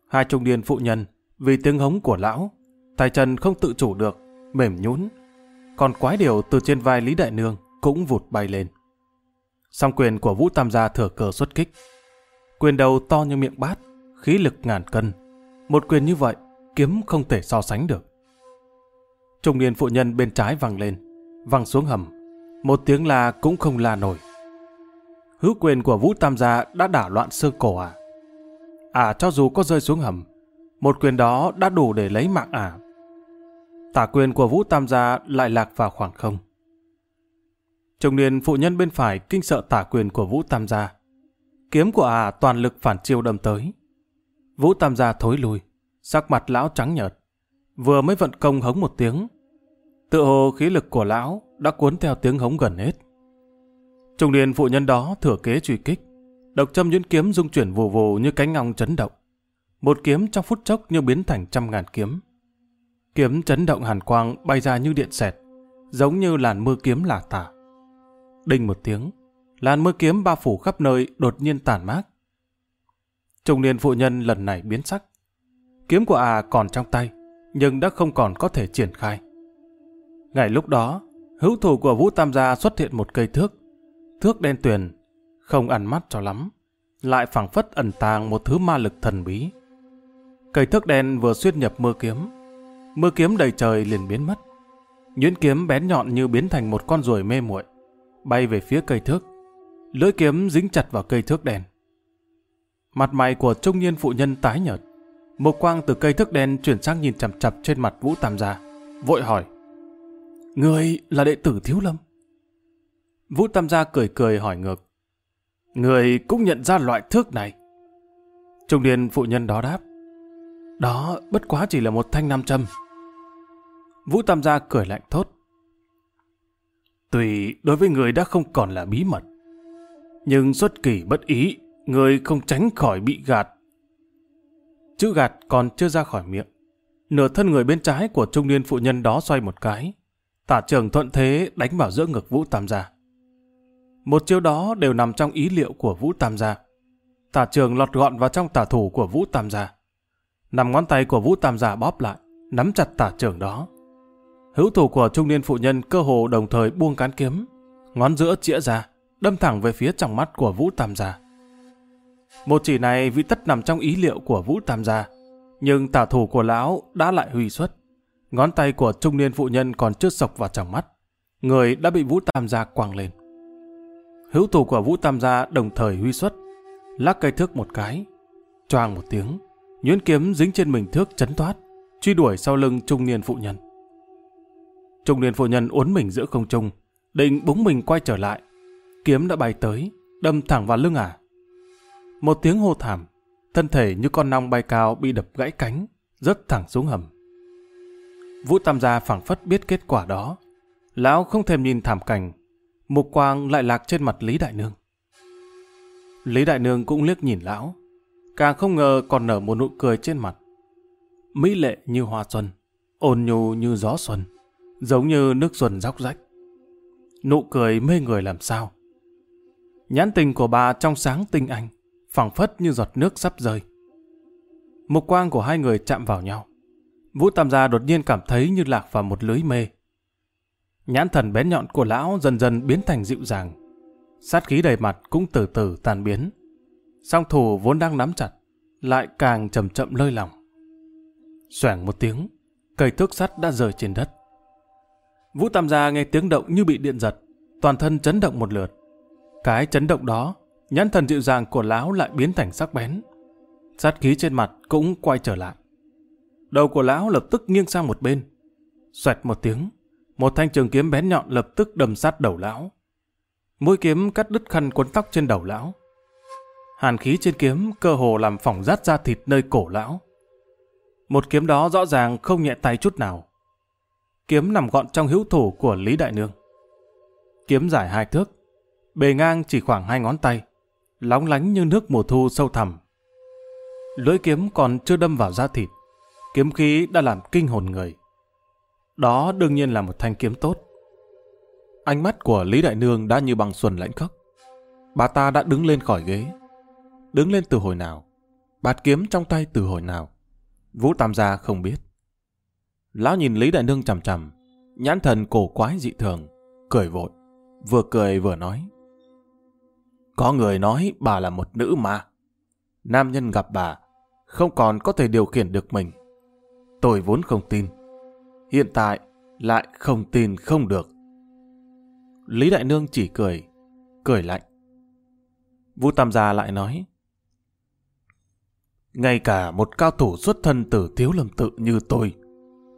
Hai trung niên phụ nhân, vì tiếng hống của lão, tay chân không tự chủ được, mềm nhũn. Còn quái điều từ trên vai Lý Đại Nương cũng vụt bay lên. Song quyền của Vũ Tam gia thừa cờ xuất kích. Quyền đầu to như miệng bát, khí lực ngàn cân. Một quyền như vậy, kiếm không thể so sánh được. Trung niên phụ nhân bên trái văng lên, văng xuống hầm. Một tiếng la cũng không la nổi. Hữu quyền của Vũ Tam gia đã đả loạn sơ cổ à. À cho dù có rơi xuống hầm, một quyền đó đã đủ để lấy mạng à. Tả quyền của Vũ Tam gia lại lạc vào khoảng không. Trung niên phụ nhân bên phải kinh sợ tả quyền của Vũ Tam gia. Kiếm của à toàn lực phản chiêu đâm tới. Vũ Tam gia thối lùi, sắc mặt lão trắng nhợt. Vừa mới vận công hống một tiếng. Tự hồ khí lực của lão đã cuốn theo tiếng hống gần hết. Trung niên phụ nhân đó thừa kế truy kích. Độc châm nhuyễn kiếm dung chuyển vù vù như cánh ngong chấn động. Một kiếm trong phút chốc như biến thành trăm ngàn kiếm. Kiếm chấn động hàn quang bay ra như điện xẹt, giống như làn mưa kiếm lả tả. Đinh một tiếng, làn mưa kiếm bao phủ khắp nơi đột nhiên tàn mát. Trung niên phụ nhân lần này biến sắc. Kiếm của à còn trong tay, nhưng đã không còn có thể triển khai. Ngày lúc đó, hữu thủ của Vũ Tam gia xuất hiện một cây thước. Thước đen tuyền, không ăn mắt cho lắm, lại phảng phất ẩn tàng một thứ ma lực thần bí. Cây thước đen vừa xuyên nhập mưa kiếm, mưa kiếm đầy trời liền biến mất. Nhuyễn kiếm bén nhọn như biến thành một con ruồi mê muội, bay về phía cây thước. Lưỡi kiếm dính chặt vào cây thước đen. Mặt mày của trung niên phụ nhân tái nhợt, một quang từ cây thước đen chuyển sang nhìn chằm chằm trên mặt Vũ Tam gia, vội hỏi: "Người là đệ tử Thiếu Lâm?" Vũ Tam gia cười cười hỏi ngược: Người cũng nhận ra loại thước này. Trung niên phụ nhân đó đáp. Đó bất quá chỉ là một thanh nam châm. Vũ Tam gia cười lạnh thốt. Tùy đối với người đã không còn là bí mật. Nhưng xuất kỳ bất ý người không tránh khỏi bị gạt. Chữ gạt còn chưa ra khỏi miệng. Nửa thân người bên trái của trung niên phụ nhân đó xoay một cái. Tả trường thuận thế đánh vào giữa ngực Vũ Tam Gia. Một chiêu đó đều nằm trong ý liệu của Vũ Tam Gia. Tả trường lọt gọn vào trong tả thủ của Vũ Tam Gia. Nằm ngón tay của Vũ Tam Gia bóp lại, nắm chặt tả trường đó. Hữu thủ của trung niên phụ nhân cơ hồ đồng thời buông cán kiếm, ngón giữa chĩa ra, đâm thẳng về phía trong mắt của Vũ Tam Gia. Một chỉ này vị tất nằm trong ý liệu của Vũ Tam Gia, nhưng tả thủ của lão đã lại huy xuất. Ngón tay của trung niên phụ nhân còn chưa sọc vào trong mắt. Người đã bị Vũ Tam Gia quăng lên. Hữu thủ của Vũ Tam Gia đồng thời huy xuất, lắc cây thước một cái, choang một tiếng, nhuyễn kiếm dính trên mình thước chấn thoát, truy đuổi sau lưng trung niên phụ nhân. Trung niên phụ nhân uốn mình giữa không trung, định búng mình quay trở lại. Kiếm đã bay tới, đâm thẳng vào lưng ả. Một tiếng hô thảm, thân thể như con nong bay cao bị đập gãy cánh, rớt thẳng xuống hầm. Vũ Tam gia phảng phất biết kết quả đó. Lão không thèm nhìn thảm cảnh, mục quang lại lạc trên mặt Lý Đại Nương. Lý Đại Nương cũng liếc nhìn lão, càng không ngờ còn nở một nụ cười trên mặt. Mỹ lệ như hoa xuân, ôn nhu như gió xuân, giống như nước xuân róc rách. Nụ cười mê người làm sao. Nhãn tình của bà trong sáng tinh anh, phẳng phất như giọt nước sắp rơi. Mục quang của hai người chạm vào nhau. Vũ Tam Gia đột nhiên cảm thấy như lạc vào một lưới mê. Nhãn thần bén nhọn của lão dần dần biến thành dịu dàng. Sát khí đầy mặt cũng từ từ tàn biến. Song thủ vốn đang nắm chặt, lại càng chậm chậm lơi lỏng. Xoảng một tiếng, cây thước sắt đã rơi trên đất. Vũ Tam Gia nghe tiếng động như bị điện giật, toàn thân chấn động một lượt. Cái chấn động đó, nhãn thần dịu dàng của lão lại biến thành sắc bén. Sát khí trên mặt cũng quay trở lại. Đầu của lão lập tức nghiêng sang một bên. Xoẹt một tiếng, một thanh trường kiếm bén nhọn lập tức đâm sát đầu lão. Mũi kiếm cắt đứt khăn cuốn tóc trên đầu lão. Hàn khí trên kiếm cơ hồ làm phỏng rát ra thịt nơi cổ lão. Một kiếm đó rõ ràng không nhẹ tay chút nào. Kiếm nằm gọn trong hữu thủ của Lý Đại Nương. Kiếm dài hai thước, bề ngang chỉ khoảng hai ngón tay, lóng lánh như nước mùa thu sâu thẳm. Lưỡi kiếm còn chưa đâm vào da thịt, kiếm khí đã làm kinh hồn người. Đó đương nhiên là một thanh kiếm tốt. Ánh mắt của Lý Đại Nương đã như bằng xuân lãnh khốc. Bà ta đã đứng lên khỏi ghế. Đứng lên từ hồi nào? Bạt kiếm trong tay từ hồi nào? Vũ Tam Gia không biết. Lão nhìn Lý Đại Nương chằm chằm, nhãn thần cổ quái dị thường, cười vội, vừa cười vừa nói. Có người nói bà là một nữ mà. Nam nhân gặp bà, không còn có thể điều khiển được mình. Tôi vốn không tin. Hiện tại lại không tin không được. Lý Đại Nương chỉ cười, cười lạnh. Vũ Tam Gia lại nói. Ngay cả một cao thủ xuất thân từ thiếu lâm tự như tôi,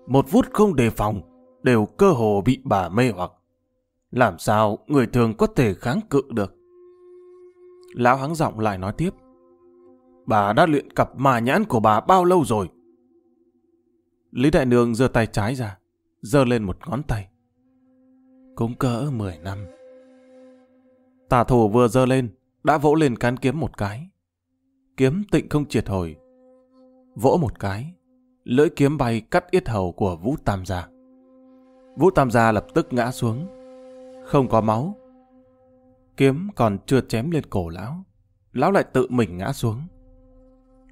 một phút không đề phòng, đều cơ hồ bị bà mê hoặc. Làm sao người thường có thể kháng cự được? Lão hắng giọng lại nói tiếp. Bà đã luyện cặp mà nhãn của bà bao lâu rồi? Lý Đại Nương giơ tay trái ra, giơ lên một ngón tay. Cũng cỡ 10 năm. Tả thủ vừa giơ lên, đã vỗ lên cán kiếm một cái. Kiếm tịnh không triệt hồi. Vỗ một cái, lưỡi kiếm bay cắt yết hầu của Vũ Tam Gia. Vũ Tam Gia lập tức ngã xuống. Không có máu. Kiếm còn chưa chém lên cổ lão. Lão lại tự mình ngã xuống.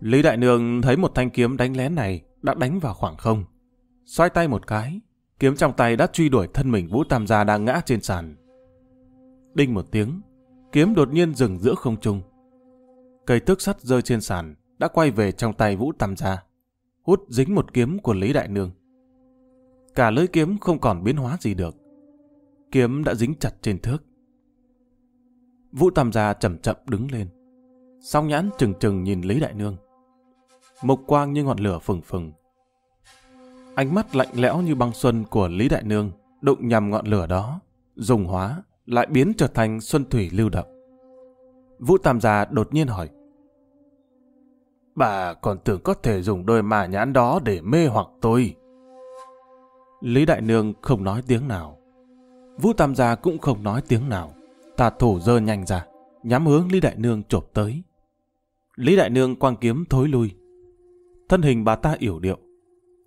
Lý Đại Nương thấy một thanh kiếm đánh lén này đã đánh vào khoảng không. Xoay tay một cái, kiếm trong tay đã truy đuổi thân mình Vũ Tam Gia đang ngã trên sàn. Đinh một tiếng, kiếm đột nhiên dừng giữa không trung. Cây tước sắt rơi trên sàn đã quay về trong tay Vũ Tam Gia hút dính một kiếm của Lý Đại Nương. Cả lưỡi kiếm không còn biến hóa gì được. Kiếm đã dính chặt trên thước. Vũ Tam Gia chậm chậm đứng lên. Song nhãn trừng trừng nhìn Lý Đại Nương. Mục quang như ngọn lửa phừng phừng. Ánh mắt lạnh lẽo như băng xuân của Lý Đại Nương đụng nhằm ngọn lửa đó, dùng hóa, lại biến trở thành xuân thủy lưu động. Vũ Tam Gia đột nhiên hỏi. Bà còn tưởng có thể dùng đôi mà nhãn đó để mê hoặc tôi. Lý Đại Nương không nói tiếng nào. Vũ Tam Gia cũng không nói tiếng nào. Tà thủ dơ nhanh ra, nhắm hướng Lý Đại Nương chộp tới. Lý Đại Nương quang kiếm thối lui. Thân hình bà ta yểu điệu.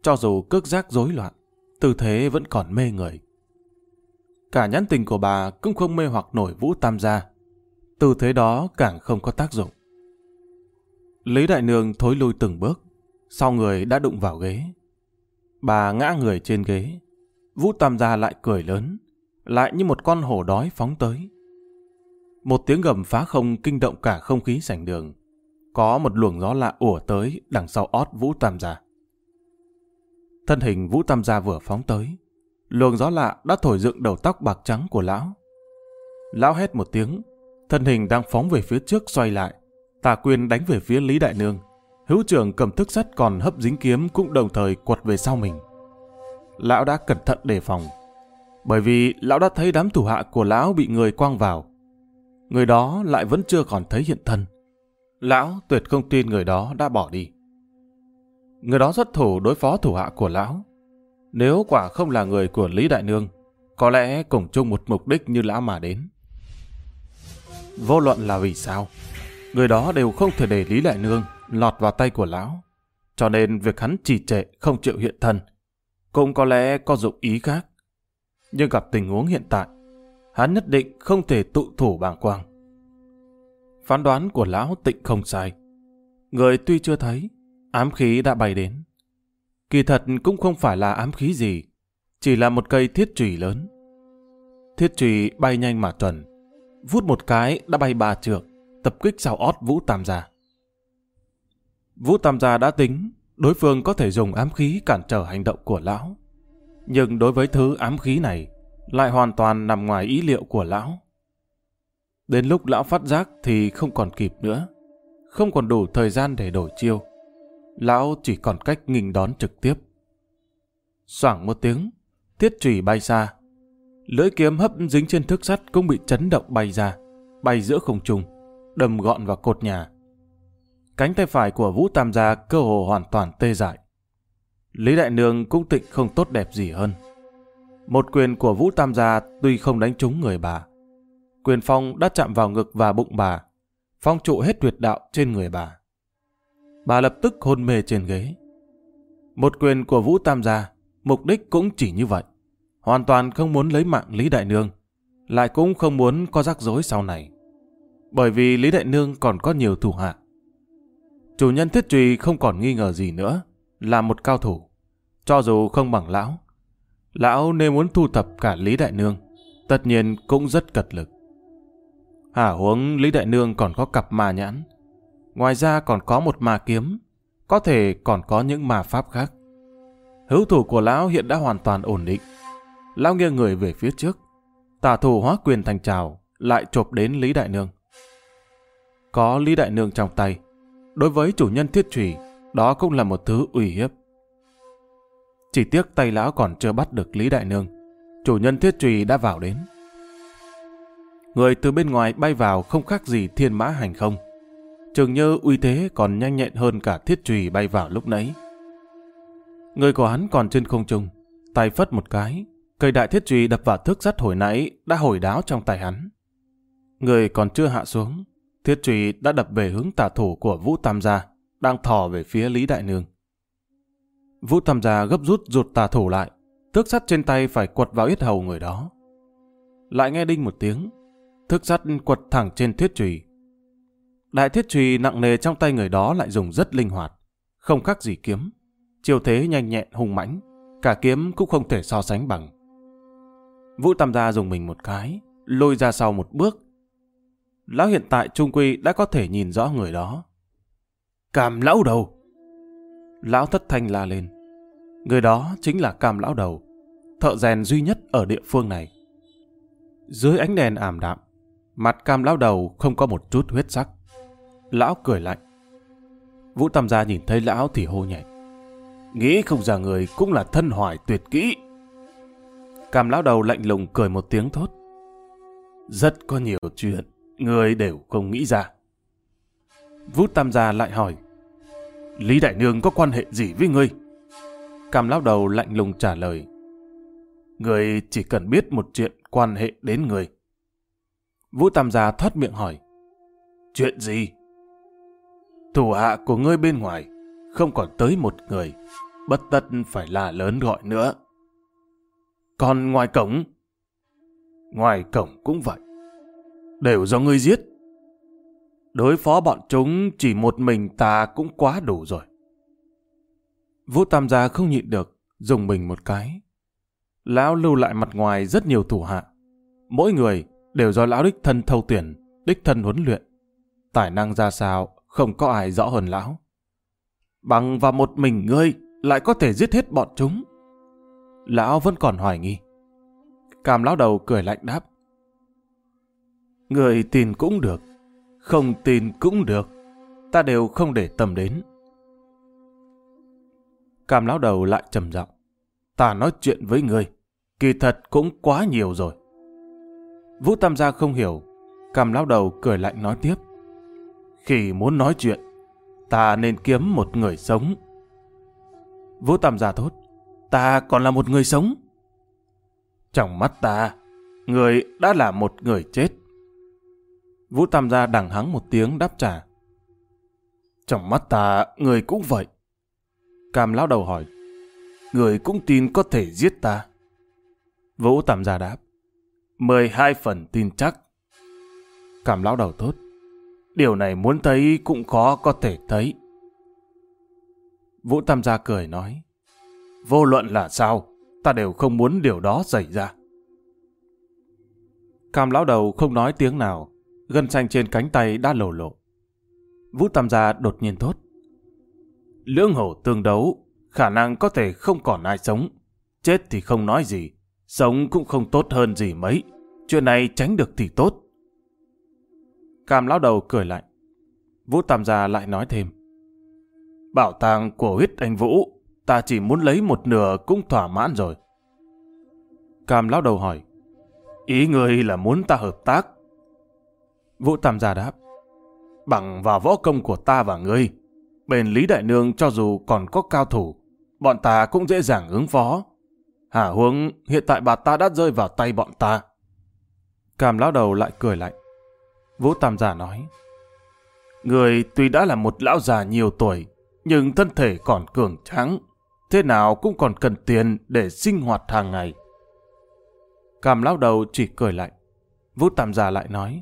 Cho dù cước giác rối loạn, tư thế vẫn còn mê người. Cả nhãn tình của bà cũng không mê hoặc nổi Vũ Tam gia. Tư thế đó càng không có tác dụng. Lý Đại Nương thối lui từng bước, sau người đã đụng vào ghế. Bà ngã người trên ghế. Vũ Tam gia lại cười lớn, lại như một con hổ đói phóng tới. Một tiếng gầm phá không kinh động cả không khí sảnh đường. Có một luồng gió lạ ùa tới đằng sau ót Vũ Tam gia. Thân hình Vũ Tam gia vừa phóng tới, luồng gió lạ đã thổi dựng đầu tóc bạc trắng của lão. Lão hét một tiếng, thân hình đang phóng về phía trước xoay lại, tà quyền đánh về phía Lý Đại Nương. Hữu trưởng cầm thức sắt còn hấp dính kiếm cũng đồng thời quật về sau mình. Lão đã cẩn thận đề phòng, bởi vì lão đã thấy đám thủ hạ của lão bị người quang vào. Người đó lại vẫn chưa còn thấy hiện thân. Lão tuyệt không tin người đó đã bỏ đi. Người đó rất thủ đối phó thủ hạ của lão. Nếu quả không là người của Lý Đại Nương, có lẽ cùng chung một mục đích như lão mà đến. Vô luận là vì sao, người đó đều không thể để Lý Đại Nương lọt vào tay của lão. Cho nên việc hắn trì trệ không chịu hiện thân, cũng có lẽ có dụng ý khác. Nhưng gặp tình huống hiện tại, hắn nhất định không thể tụ thủ bàng quang. Phán đoán của lão tịnh không sai. Người tuy chưa thấy, ám khí đã bay đến. Kỳ thật cũng không phải là ám khí gì, chỉ là một cây thiết trùy lớn. Thiết trùy bay nhanh mà chuẩn, vút một cái đã bay ba trượng, tập kích sau ót Vũ Tam Gia. Vũ Tam Gia đã tính đối phương có thể dùng ám khí cản trở hành động của lão. Nhưng đối với thứ ám khí này, lại hoàn toàn nằm ngoài ý liệu của lão. Đến lúc lão phát giác thì không còn kịp nữa, không còn đủ thời gian để đổi chiêu. Lão chỉ còn cách nghinh đón trực tiếp. Soảng một tiếng, thiết trùy bay xa. Lưỡi kiếm hấp dính trên thước sắt cũng bị chấn động bay ra, bay giữa không trung, đâm gọn vào cột nhà. Cánh tay phải của Vũ Tam gia cơ hồ hoàn toàn tê dại. Lý Đại Nương cũng tịnh không tốt đẹp gì hơn. Một quyền của Vũ Tam gia tuy không đánh trúng người bà. Quyền phong đã chạm vào ngực và bụng bà, phong trụ hết tuyệt đạo trên người bà. Bà lập tức hôn mê trên ghế. Một quyền của Vũ Tam gia, mục đích cũng chỉ như vậy. Hoàn toàn không muốn lấy mạng Lý Đại Nương, lại cũng không muốn có rắc rối sau này. Bởi vì Lý Đại Nương còn có nhiều thủ hạ. Chủ nhân thiết trùy không còn nghi ngờ gì nữa, là một cao thủ. Cho dù không bằng lão, lão nên muốn thu thập cả Lý Đại Nương, tất nhiên cũng rất cật lực. Hả huống Lý Đại Nương còn có cặp ma nhãn, ngoài ra còn có một ma kiếm, có thể còn có những ma pháp khác. Hữu thủ của lão hiện đã hoàn toàn ổn định. Lão nghiêng người về phía trước, tà thủ hóa quyền thành trào, lại chộp đến Lý Đại Nương. Có Lý Đại Nương trong tay, đối với chủ nhân thiết trùy, đó cũng là một thứ uy hiếp. Chỉ tiếc tay lão còn chưa bắt được Lý Đại Nương. Chủ nhân thiết trùy đã vào đến. Người từ bên ngoài bay vào không khác gì thiên mã hành không. Trường như uy thế còn nhanh nhẹn hơn cả thiết trùy bay vào lúc nãy. Người của hắn còn trên không trung, tay phất một cái, cây đại thiết trùy đập vào thước sắt hồi nãy đã hồi đáo trong tay hắn. Người còn chưa hạ xuống, thiết trùy đã đập về hướng tả thủ của Vũ Tam gia, đang thò về phía Lý Đại Nương. Vũ Tam gia gấp rút rụt tà thủ lại, thước sắt trên tay phải quật vào yết hầu người đó. Lại nghe đinh một tiếng, thước sắt quật thẳng trên thiết trùy. Đại thiết trùy nặng nề trong tay người đó lại dùng rất linh hoạt, không khác gì kiếm. Chiêu thế nhanh nhẹn hùng mãnh, cả kiếm cũng không thể so sánh bằng. Vũ Tam gia dùng mình một cái, lôi ra sau một bước. Lão hiện tại Trung Quy đã có thể nhìn rõ người đó. Càm lão đầu! Lão thất thanh la lên. Người đó chính là cam lão đầu, thợ rèn duy nhất ở địa phương này. Dưới ánh đèn ảm đạm, mặt cam lão đầu không có một chút huyết sắc. Lão cười lạnh. Vũ Tam gia nhìn thấy lão thì hô nhảy. Nghĩ không ra người cũng là thân hoài tuyệt kỹ. Cam lão đầu lạnh lùng cười một tiếng thốt. Rất có nhiều chuyện, người đều không nghĩ ra. Vũ Tam gia lại hỏi. Lý Đại Nương có quan hệ gì với ngươi? Cam lão đầu lạnh lùng trả lời. Người chỉ cần biết một chuyện quan hệ đến người. Vũ Tam gia thoát miệng hỏi. Chuyện gì? thủ hạ của ngươi bên ngoài, không còn tới một người, bất tất phải là lớn gọi nữa. Còn ngoài cổng? Ngoài cổng cũng vậy. Đều do ngươi giết. Đối phó bọn chúng chỉ một mình ta cũng quá đủ rồi. Vũ Tam gia không nhịn được, dùng mình một cái. Lão lưu lại mặt ngoài rất nhiều thủ hạ. Mỗi người đều do lão đích thân thâu tuyển, đích thân huấn luyện. Tài năng ra sao, không có ai rõ hơn lão. Bằng vào một mình ngươi lại có thể giết hết bọn chúng. Lão vẫn còn hoài nghi. Cam lão đầu cười lạnh đáp. Người tin cũng được, không tin cũng được. Ta đều không để tâm đến. Cam lão đầu lại trầm giọng. Ta nói chuyện với ngươi, kỳ thật cũng quá nhiều rồi. Vũ Tam gia không hiểu, Cam lão đầu cười lạnh nói tiếp. Khi muốn nói chuyện, ta nên kiếm một người sống. Vũ Tam gia thốt, ta còn là một người sống. Trong mắt ta, người đã là một người chết. Vũ Tam gia đằng hắng một tiếng đáp trả. Trong mắt ta, người cũng vậy. Cam lão đầu hỏi, người cũng tin có thể giết ta. Vũ Tam gia đáp, 12 phần tin chắc. Cam lão đầu tốt, điều này muốn thấy cũng khó có thể thấy. Vũ Tam gia cười nói, vô luận là sao, ta đều không muốn điều đó xảy ra. Cam lão đầu không nói tiếng nào, gân xanh trên cánh tay đã lổ lộ. Vũ Tam gia đột nhiên thốt. Lưỡng hổ tương đấu, khả năng có thể không còn ai sống. Chết thì không nói gì, sống cũng không tốt hơn gì mấy. Chuyện này tránh được thì tốt. Cam lão đầu cười lạnh, Vũ Tam gia lại nói thêm. Bảo tàng của huyết anh Vũ, ta chỉ muốn lấy một nửa cũng thỏa mãn rồi. Cam lão đầu hỏi. Ý người là muốn ta hợp tác. Vũ Tam gia đáp. Bằng vào võ công của ta và ngươi, bên Lý Đại Nương cho dù còn có cao thủ, bọn ta cũng dễ dàng ứng phó. Hả huống, hiện tại bà ta đã rơi vào tay bọn ta. Cam lão đầu lại cười lạnh. Vũ Tam gia nói. Người tuy đã là một lão già nhiều tuổi, nhưng thân thể còn cường tráng, thế nào cũng còn cần tiền để sinh hoạt hàng ngày. Cam lão đầu chỉ cười lạnh. Vũ Tam Giả lại nói.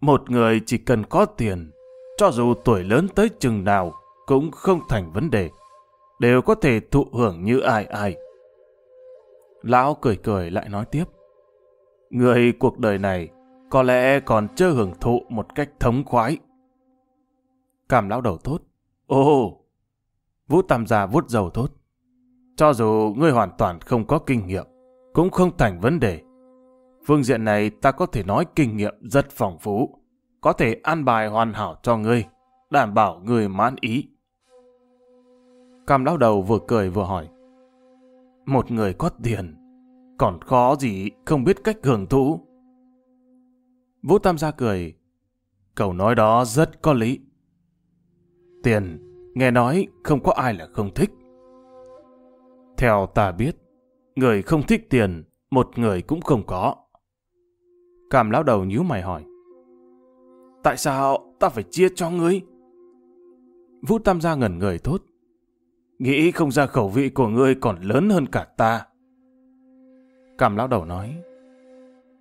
Một người chỉ cần có tiền, cho dù tuổi lớn tới chừng nào cũng không thành vấn đề, đều có thể thụ hưởng như ai ai. Lão cười cười lại nói tiếp. Người cuộc đời này có lẽ còn chưa hưởng thụ một cách thống khoái. Cảm lão đầu thốt: Ồ! Vũ Tam gia vuốt dầu thốt: Cho dù ngươi hoàn toàn không có kinh nghiệm, cũng không thành vấn đề. Phương diện này ta có thể nói kinh nghiệm rất phong phú, có thể an bài hoàn hảo cho ngươi, đảm bảo ngươi mãn ý. Cam lão đầu vừa cười vừa hỏi. Một người có tiền, còn khó gì không biết cách hưởng thụ. Vũ Tam gia cười, câu nói đó rất có lý. Tiền, nghe nói không có ai là không thích. Theo ta biết, người không thích tiền, một người cũng không có. Cảm lão đầu nhíu mày hỏi. Tại sao ta phải chia cho ngươi? Vũ Tam gia ngẩn người thốt. Nghĩ không ra khẩu vị của ngươi còn lớn hơn cả ta. Cảm lão đầu nói.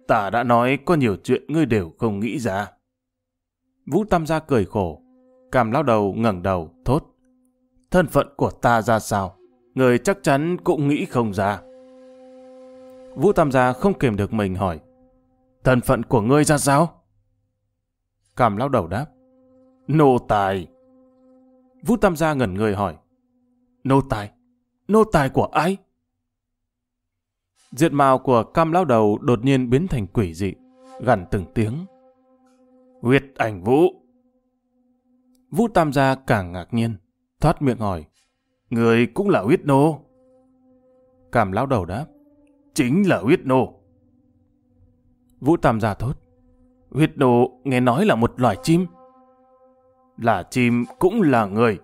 Ta đã nói có nhiều chuyện ngươi đều không nghĩ ra. Vũ Tam gia cười khổ. Cảm lão đầu ngẩng đầu, thốt. Thân phận của ta ra sao? Người chắc chắn cũng nghĩ không ra. Vũ Tam gia không kiềm được mình hỏi. Thân phận của ngươi ra sao? Cảm lão đầu đáp. Nô tài. Vũ Tam gia ngẩn người hỏi. Nô tài? Nô tài của ai? Diệt mạo của cam lão đầu đột nhiên biến thành quỷ dị, gằn từng tiếng. Huyết ảnh vũ. Vũ Tam gia càng ngạc nhiên, thoát miệng hỏi. Người cũng là huyết nô. Cam lão đầu đáp. Chính là huyết nô. Vũ Tam gia thốt. Huyết đồ nghe nói là một loài chim. Là chim cũng là người.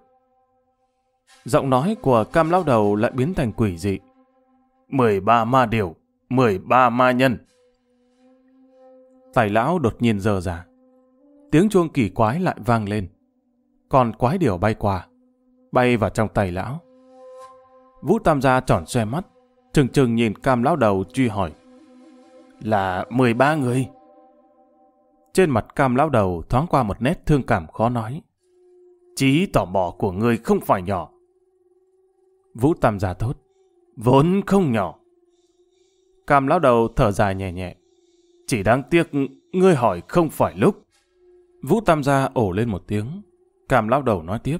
Giọng nói của cam lão đầu lại biến thành quỷ dị. 13 ma điều, 13 ma nhân. Tài lão đột nhiên dờ ra. Tiếng chuông kỳ quái lại vang lên. còn quái điều bay qua, bay vào trong tay lão. Vũ Tam gia tròn xoe mắt, trừng trừng nhìn cam lão đầu truy hỏi. Là 13 người. Trên mặt cam lão đầu thoáng qua một nét thương cảm khó nói. Chí tò mò của người không phải nhỏ. Vũ Tam gia tốt, vốn không nhỏ. Cam lão đầu thở dài nhẹ nhẹ. Chỉ đáng tiếc ngươi hỏi không phải lúc. Vũ Tam gia ổ lên một tiếng. Cam lão đầu nói tiếp.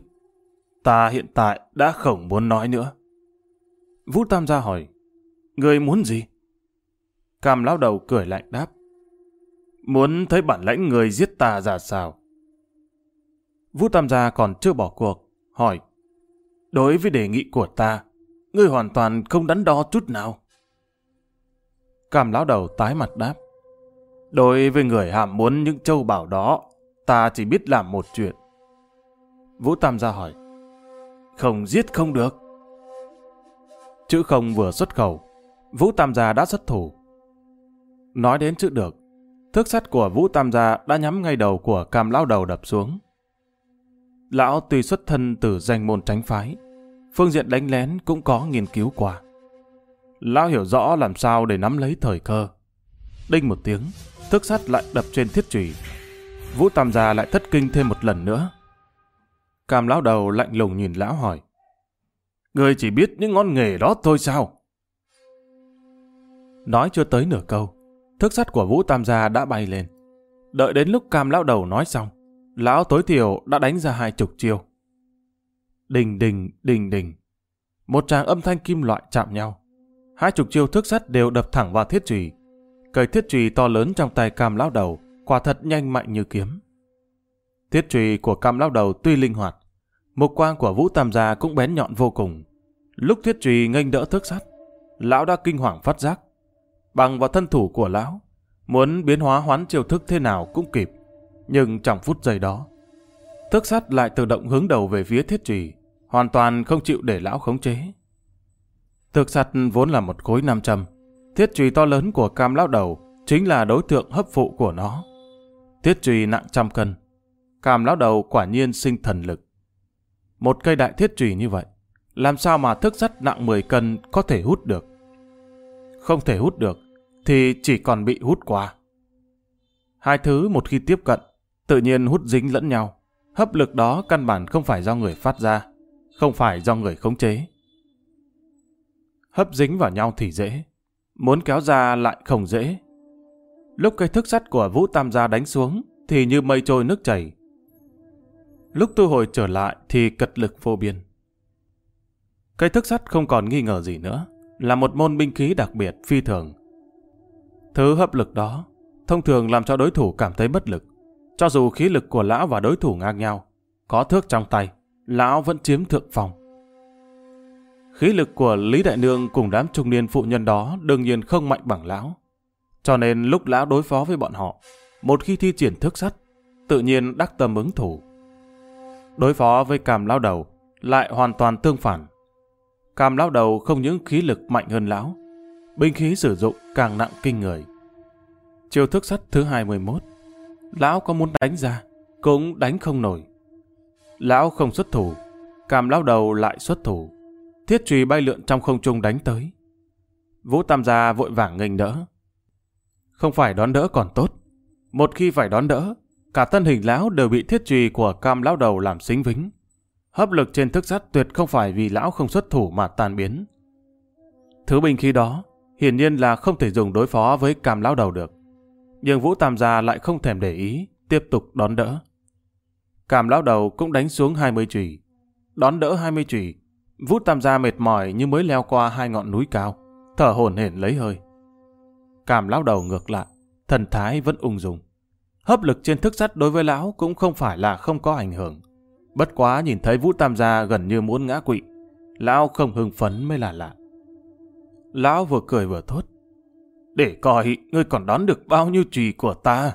Ta hiện tại đã không muốn nói nữa. Vũ Tam gia hỏi. Ngươi muốn gì? Cam lão đầu cười lạnh đáp. Muốn thấy bản lãnh người giết ta ra sao? Vũ Tam gia còn chưa bỏ cuộc, hỏi. Đối với đề nghị của ta, ngươi hoàn toàn không đắn đo chút nào. Cam lão đầu tái mặt đáp. Đối với người hàm muốn những châu bảo đó, ta chỉ biết làm một chuyện. Vũ Tam gia hỏi. Không giết không được. Chữ không vừa xuất khẩu, Vũ Tam gia đã xuất thủ. Nói đến chữ được, thước sắt của Vũ Tam gia đã nhắm ngay đầu của cam lão đầu đập xuống. Lão tuy xuất thân từ danh môn tránh phái, phương diện đánh lén cũng có nghiên cứu qua. Lão hiểu rõ làm sao để nắm lấy thời cơ. Đinh một tiếng, thước sắt lại đập trên thiết trùy. Vũ Tam gia lại thất kinh thêm một lần nữa. Cam lão đầu lạnh lùng nhìn lão hỏi. Người chỉ biết những ngón nghề đó thôi sao? Nói chưa tới nửa câu, thước sắt của Vũ Tam gia đã bay lên. Đợi đến lúc cam lão đầu nói xong, lão tối thiểu đã đánh ra hai chục chiêu. Đình đình, đình đình. Một tràng âm thanh kim loại chạm nhau. Hai chục chiêu thước sắt đều đập thẳng vào thiết trùy. Cây thiết trùy to lớn trong tay cam lão đầu, quả thật nhanh mạnh như kiếm. Thiết trùy của cam lão đầu tuy linh hoạt, mục quang của Vũ Tam gia cũng bén nhọn vô cùng. Lúc thiết trùy nghênh đỡ thước sắt, lão đã kinh hoàng phát giác. Bằng vào thân thủ của lão, muốn biến hóa hoán chiêu thức thế nào cũng kịp. Nhưng trong phút giây đó, thức sắt lại tự động hướng đầu về phía thiết trì hoàn toàn không chịu để lão khống chế. thực sắt vốn là một khối nam châm, thiết trùy to lớn của cam lão đầu chính là đối tượng hấp phụ của nó. Thiết trùy nặng trăm cân, cam lão đầu quả nhiên sinh thần lực. Một cây đại thiết trùy như vậy, làm sao mà thức sắt nặng 10 cân có thể hút được? Không thể hút được, thì chỉ còn bị hút qua. Hai thứ một khi tiếp cận, tự nhiên hút dính lẫn nhau. Hấp lực đó căn bản không phải do người phát ra, không phải do người khống chế. Hấp dính vào nhau thì dễ, muốn kéo ra lại không dễ. Lúc cây thức sắt của Vũ Tam gia đánh xuống thì như mây trôi nước chảy. Lúc tu hồi trở lại thì cật lực vô biên. Cây thức sắt không còn nghi ngờ gì nữa, là một môn binh khí đặc biệt phi thường. Thứ hấp lực đó thông thường làm cho đối thủ cảm thấy bất lực. Cho dù khí lực của lão và đối thủ ngang nhau, có thước trong tay, lão vẫn chiếm thượng phòng. Khí lực của Lý Đại Nương cùng đám trung niên phụ nhân đó đương nhiên không mạnh bằng lão. Cho nên lúc lão đối phó với bọn họ, một khi thi triển thước sắt, tự nhiên đắc tâm ứng thủ. Đối phó với càm lao đầu, lại hoàn toàn tương phản. Cam lão đầu không những khí lực mạnh hơn lão, binh khí sử dụng càng nặng kinh người. Chiêu thức sắt thứ 21, lão có muốn đánh ra, cũng đánh không nổi. Lão không xuất thủ, cam lão đầu lại xuất thủ. Thiết trùy bay lượn trong không trung đánh tới. Vũ Tam gia vội vàng nghênh đỡ. Không phải đón đỡ còn tốt. Một khi phải đón đỡ, cả thân hình lão đều bị thiết trùy của cam lão đầu làm xính vĩnh. Hấp lực trên thức sắt tuyệt không phải vì lão không xuất thủ mà tan biến. Thứ binh khí đó, hiển nhiên là không thể dùng đối phó với cam lão đầu được. Nhưng Vũ Tam gia lại không thèm để ý, tiếp tục đón đỡ. Cam lão đầu cũng đánh xuống 20 chùy. Đón đỡ 20 chùy, Vũ Tam gia mệt mỏi như mới leo qua hai ngọn núi cao, thở hổn hển lấy hơi. Cam lão đầu ngược lại, thần thái vẫn ung dung. Hấp lực trên thức sắt đối với lão cũng không phải là không có ảnh hưởng. Bất quá nhìn thấy Vũ Tam gia gần như muốn ngã quỵ, lão không hưng phấn mới là lạ. Lão vừa cười vừa thốt. Để coi ngươi còn đón được bao nhiêu chùy của ta.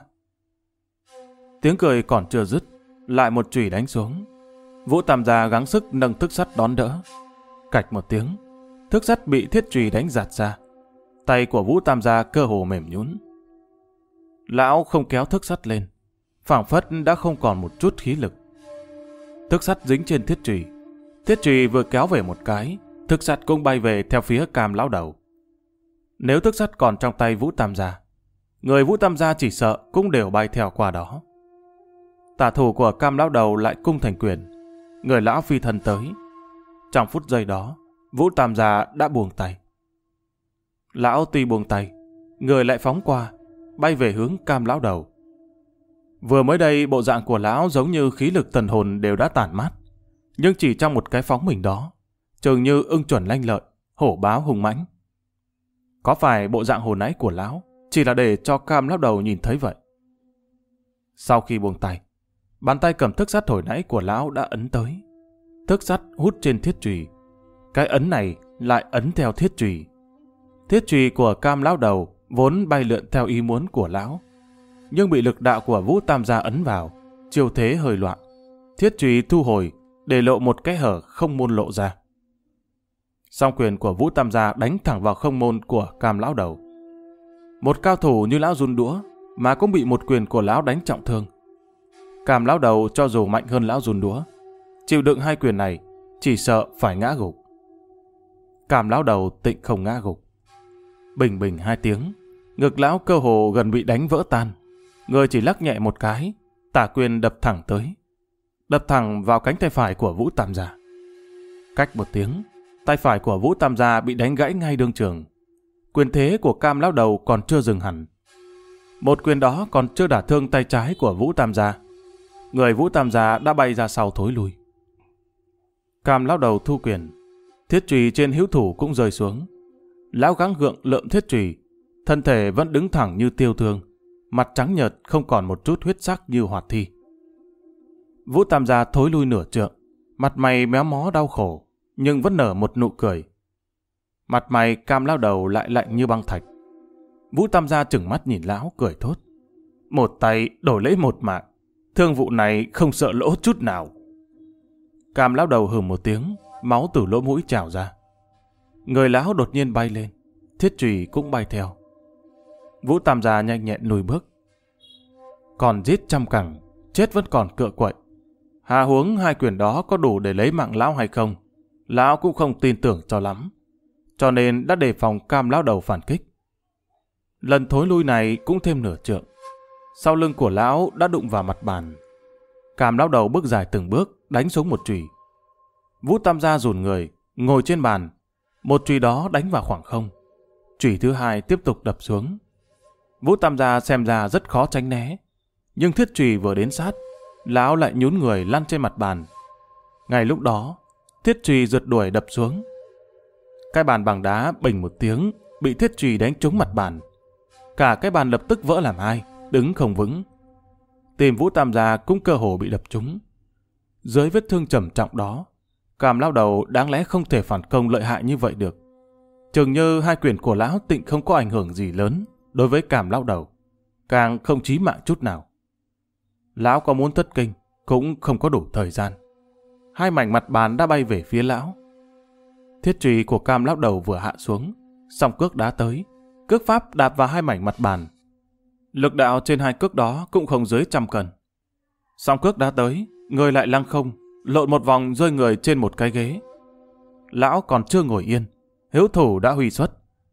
Tiếng cười còn chưa dứt, lại một chùy đánh xuống. Vũ Tam gia gắng sức nâng thức sắt đón đỡ. Cạch một tiếng, thức sắt bị thiết chùy đánh giạt ra. Tay của Vũ Tam gia cơ hồ mềm nhún. Lão không kéo thức sắt lên, phảng phất đã không còn một chút khí lực. Thước sắt dính trên thiết trùy. Thiết trùy vừa kéo về một cái, thước sắt cũng bay về theo phía cam lão đầu. Nếu thước sắt còn trong tay Vũ Tam Gia, người Vũ Tam Gia chỉ sợ cũng đều bay theo qua đó. Tả thủ của cam lão đầu lại cung thành quyền, người lão phi thân tới. Trong phút giây đó, Vũ Tam Gia đã buông tay. Lão tuy buông tay, người lại phóng qua, bay về hướng cam lão đầu. Vừa mới đây bộ dạng của lão giống như khí lực thần hồn đều đã tản mát. Nhưng chỉ trong một cái phóng mình đó, trường như ưng chuẩn lanh lợi, hổ báo hùng mãnh. Có phải bộ dạng hồi nãy của lão chỉ là để cho cam lão đầu nhìn thấy vậy? Sau khi buông tay, bàn tay cầm thức sắt hồi nãy của lão đã ấn tới. Thức sắt hút trên thiết trùy. Cái ấn này lại ấn theo thiết trùy. Thiết trùy của cam lão đầu vốn bay lượn theo ý muốn của lão, nhưng bị lực đạo của Vũ Tam gia ấn vào, chiêu thế hơi loạn. Thiết trùy thu hồi, để lộ một cái hở không môn lộ ra. Song quyền của Vũ Tam gia đánh thẳng vào không môn của Cam lão đầu. Một cao thủ như lão run đũa mà cũng bị một quyền của lão đánh trọng thương. Cam lão đầu cho dù mạnh hơn lão run đũa, chịu đựng hai quyền này, chỉ sợ phải ngã gục. Cam lão đầu tịnh không ngã gục. Bình bình hai tiếng, ngực lão cơ hồ gần bị đánh vỡ tan. Người chỉ lắc nhẹ một cái, tả quyền đập thẳng tới. Đập thẳng vào cánh tay phải của Vũ Tam Gia. Cách một tiếng, tay phải của Vũ Tam Gia bị đánh gãy ngay đương trường. Quyền thế của cam lão đầu còn chưa dừng hẳn. Một quyền đó còn chưa đả thương tay trái của Vũ Tam Gia. Người Vũ Tam Gia đã bay ra sau thối lui. Cam lão đầu thu quyền, thiết trùy trên hữu thủ cũng rơi xuống. Lão gắng gượng lượm thiết trùy, thân thể vẫn đứng thẳng như tiêu thương, mặt trắng nhợt không còn một chút huyết sắc như hoạt thi. Vũ Tam gia thối lui nửa trượng, mặt mày méo mó đau khổ, nhưng vẫn nở một nụ cười. Mặt mày cam lao đầu lại lạnh như băng thạch. Vũ Tam gia chừng mắt nhìn lão cười thốt. Một tay đổi lấy một mạng, thương vụ này không sợ lỗ chút nào. Cam lao đầu hừ một tiếng, máu từ lỗ mũi trào ra. Người lão đột nhiên bay lên, thiết trùy cũng bay theo. Vũ Tam gia nhanh nhẹn lùi bước. Còn giết trăm cẳng, chết vẫn còn cựa quậy. Hà huống hai quyền đó có đủ để lấy mạng lão hay không? Lão cũng không tin tưởng cho lắm. Cho nên đã đề phòng cam lão đầu phản kích. Lần thối lui này cũng thêm nửa trượng. Sau lưng của lão đã đụng vào mặt bàn. Cam lão đầu bước dài từng bước, đánh xuống một chùy. Vũ Tam gia rùn người, ngồi trên bàn. Một chùy đó đánh vào khoảng không. Chùy thứ hai tiếp tục đập xuống. Vũ Tam gia xem ra rất khó tránh né. Nhưng thiết trùy vừa đến sát, lão lại nhún người lăn trên mặt bàn. Ngay lúc đó, thiết trùy rượt đuổi đập xuống. Cái bàn bằng đá bình một tiếng, bị thiết trùy đánh trúng mặt bàn. Cả cái bàn lập tức vỡ làm hai, đứng không vững. Tìm Vũ Tam gia cũng cơ hồ bị đập trúng. Dưới vết thương trầm trọng đó, cảm lao đầu đáng lẽ không thể phản công lợi hại như vậy được. Chừng như hai quyền của lão tịnh không có ảnh hưởng gì lớn đối với cảm lão đầu, càng không chí mạng chút nào. Lão có muốn thất kinh, cũng không có đủ thời gian. Hai mảnh mặt bàn đã bay về phía lão. Thiết trùy của cam lão đầu vừa hạ xuống, song cước đá tới, cước pháp đạp vào hai mảnh mặt bàn. Lực đạo trên hai cước đó cũng không dưới trăm cân. Song cước đá tới, người lại lăng không, lộn một vòng rơi người trên một cái ghế. Lão còn chưa ngồi yên, hiếu thủ đã huy xuất,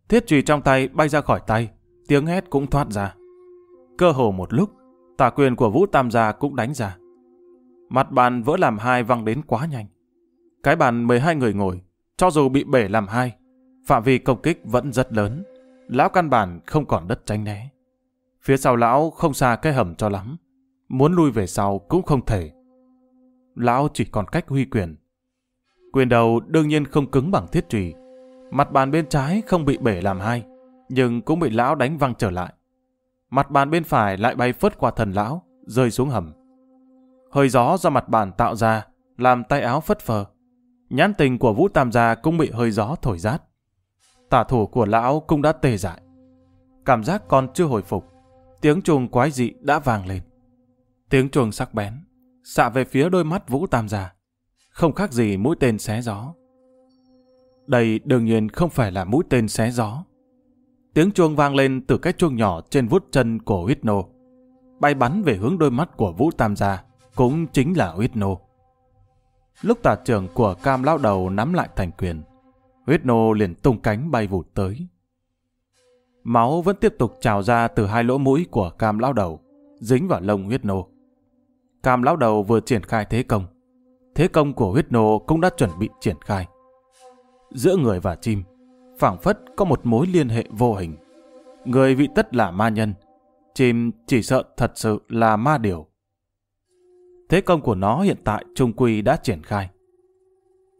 thiết trùy trong tay bay ra khỏi tay, tiếng hét cũng thoát ra. Cơ hồ một lúc, tà quyền của Vũ Tam Gia cũng đánh ra. Mặt bàn vỡ làm hai văng đến quá nhanh. Cái bàn 12 người ngồi, cho dù bị bể làm hai, phạm vi công kích vẫn rất lớn. Lão căn bản không còn đất tránh né. Phía sau lão không xa cái hầm cho lắm. Muốn lui về sau cũng không thể. Lão chỉ còn cách huy quyền. Quyền đầu đương nhiên không cứng bằng thiết trùy. Mặt bàn bên trái không bị bể làm hai, nhưng cũng bị lão đánh văng trở lại. Mặt bàn bên phải lại bay phớt qua thần lão, rơi xuống hầm. Hơi gió do mặt bàn tạo ra, làm tay áo phất phơ. Nhãn tình của Vũ Tam Gia cũng bị hơi gió thổi rát. Tả thủ của lão cũng đã tê dại. Cảm giác còn chưa hồi phục, tiếng chuông quái dị đã vang lên. Tiếng chuông sắc bén, xạ về phía đôi mắt Vũ Tam Gia. Không khác gì mũi tên xé gió. Đây đương nhiên không phải là mũi tên xé gió. Tiếng chuông vang lên từ cái chuông nhỏ trên vút chân của huyết nô. Bay bắn về hướng đôi mắt của Vũ Tam Gia, cũng chính là huyết nô. lúc tà trưởng của cam lão đầu nắm lại thành quyền, huyết nô liền tung cánh bay vụt tới. Máu vẫn tiếp tục trào ra từ hai lỗ mũi của cam lão đầu, dính vào lông huyết nô. Cam lão đầu vừa triển khai thế công. Thế công của huyết nô cũng đã chuẩn bị triển khai. Giữa người và chim, phảng phất có một mối liên hệ vô hình. Người vị tất là ma nhân, chim chỉ sợ thật sự là ma điều. Thế công của nó hiện tại trung quy đã triển khai.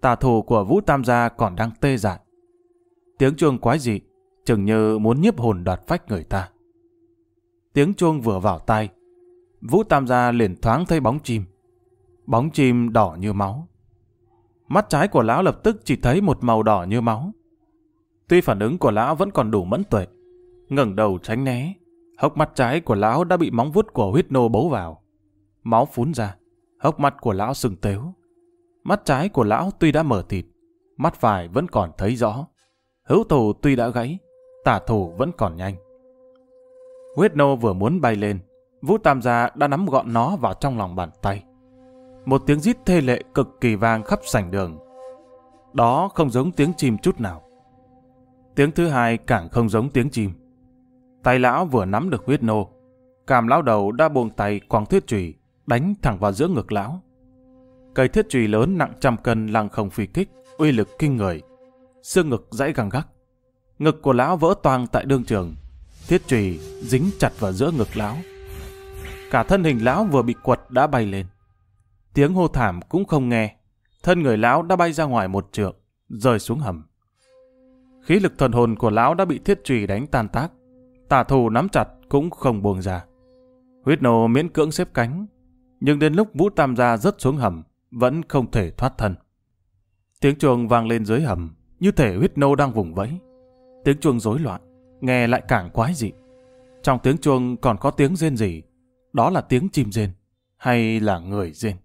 Tà thủ của Vũ Tam gia còn đang tê dại. Tiếng chuông quái dị, chừng như muốn nhiếp hồn đoạt phách người ta. Tiếng chuông vừa vào tai, Vũ Tam gia liền thoáng thấy bóng chim. Bóng chim đỏ như máu. Mắt trái của lão lập tức chỉ thấy một màu đỏ như máu. Tuy phản ứng của lão vẫn còn đủ mẫn tuệ, ngẩng đầu tránh né, hốc mắt trái của lão đã bị móng vuốt của huyết nô bấu vào. Máu phún ra, hốc mắt của lão sừng tếu. Mắt trái của lão tuy đã mở thịt, mắt phải vẫn còn thấy rõ. Hữu thủ tuy đã gãy, tả thủ vẫn còn nhanh. Huyết nô vừa muốn bay lên, Vũ Tam gia đã nắm gọn nó vào trong lòng bàn tay. Một tiếng rít thê lệ cực kỳ vang khắp sảnh đường. Đó không giống tiếng chim chút nào. Tiếng thứ hai càng không giống tiếng chim. Tay lão vừa nắm được huyết nô, càm lão đầu đã buông tay quăng thiết chùy đánh thẳng vào giữa ngực lão. Cây thiết chùy lớn nặng trăm cân lăng không phi kích, uy lực kinh người. Xương ngực dãy găng gắc. Ngực của lão vỡ toang tại đương trường. Thiết chùy dính chặt vào giữa ngực lão. Cả thân hình lão vừa bị quật đã bay lên. Tiếng hô thảm cũng không nghe. Thân người lão đã bay ra ngoài một trượng, rơi xuống hầm. Khí lực thần hồn của lão đã bị thiết trùy đánh tan tác. Tà thù nắm chặt cũng không buông ra. Huyết nô miễn cưỡng xếp cánh, nhưng đến lúc Vũ Tam gia rớt xuống hầm, vẫn không thể thoát thân. Tiếng chuông vang lên dưới hầm, như thể huyết nô đang vùng vẫy. Tiếng chuông rối loạn, nghe lại càng quái dị. Trong tiếng chuông còn có tiếng rên rỉ, đó là tiếng chim rên, hay là người rên.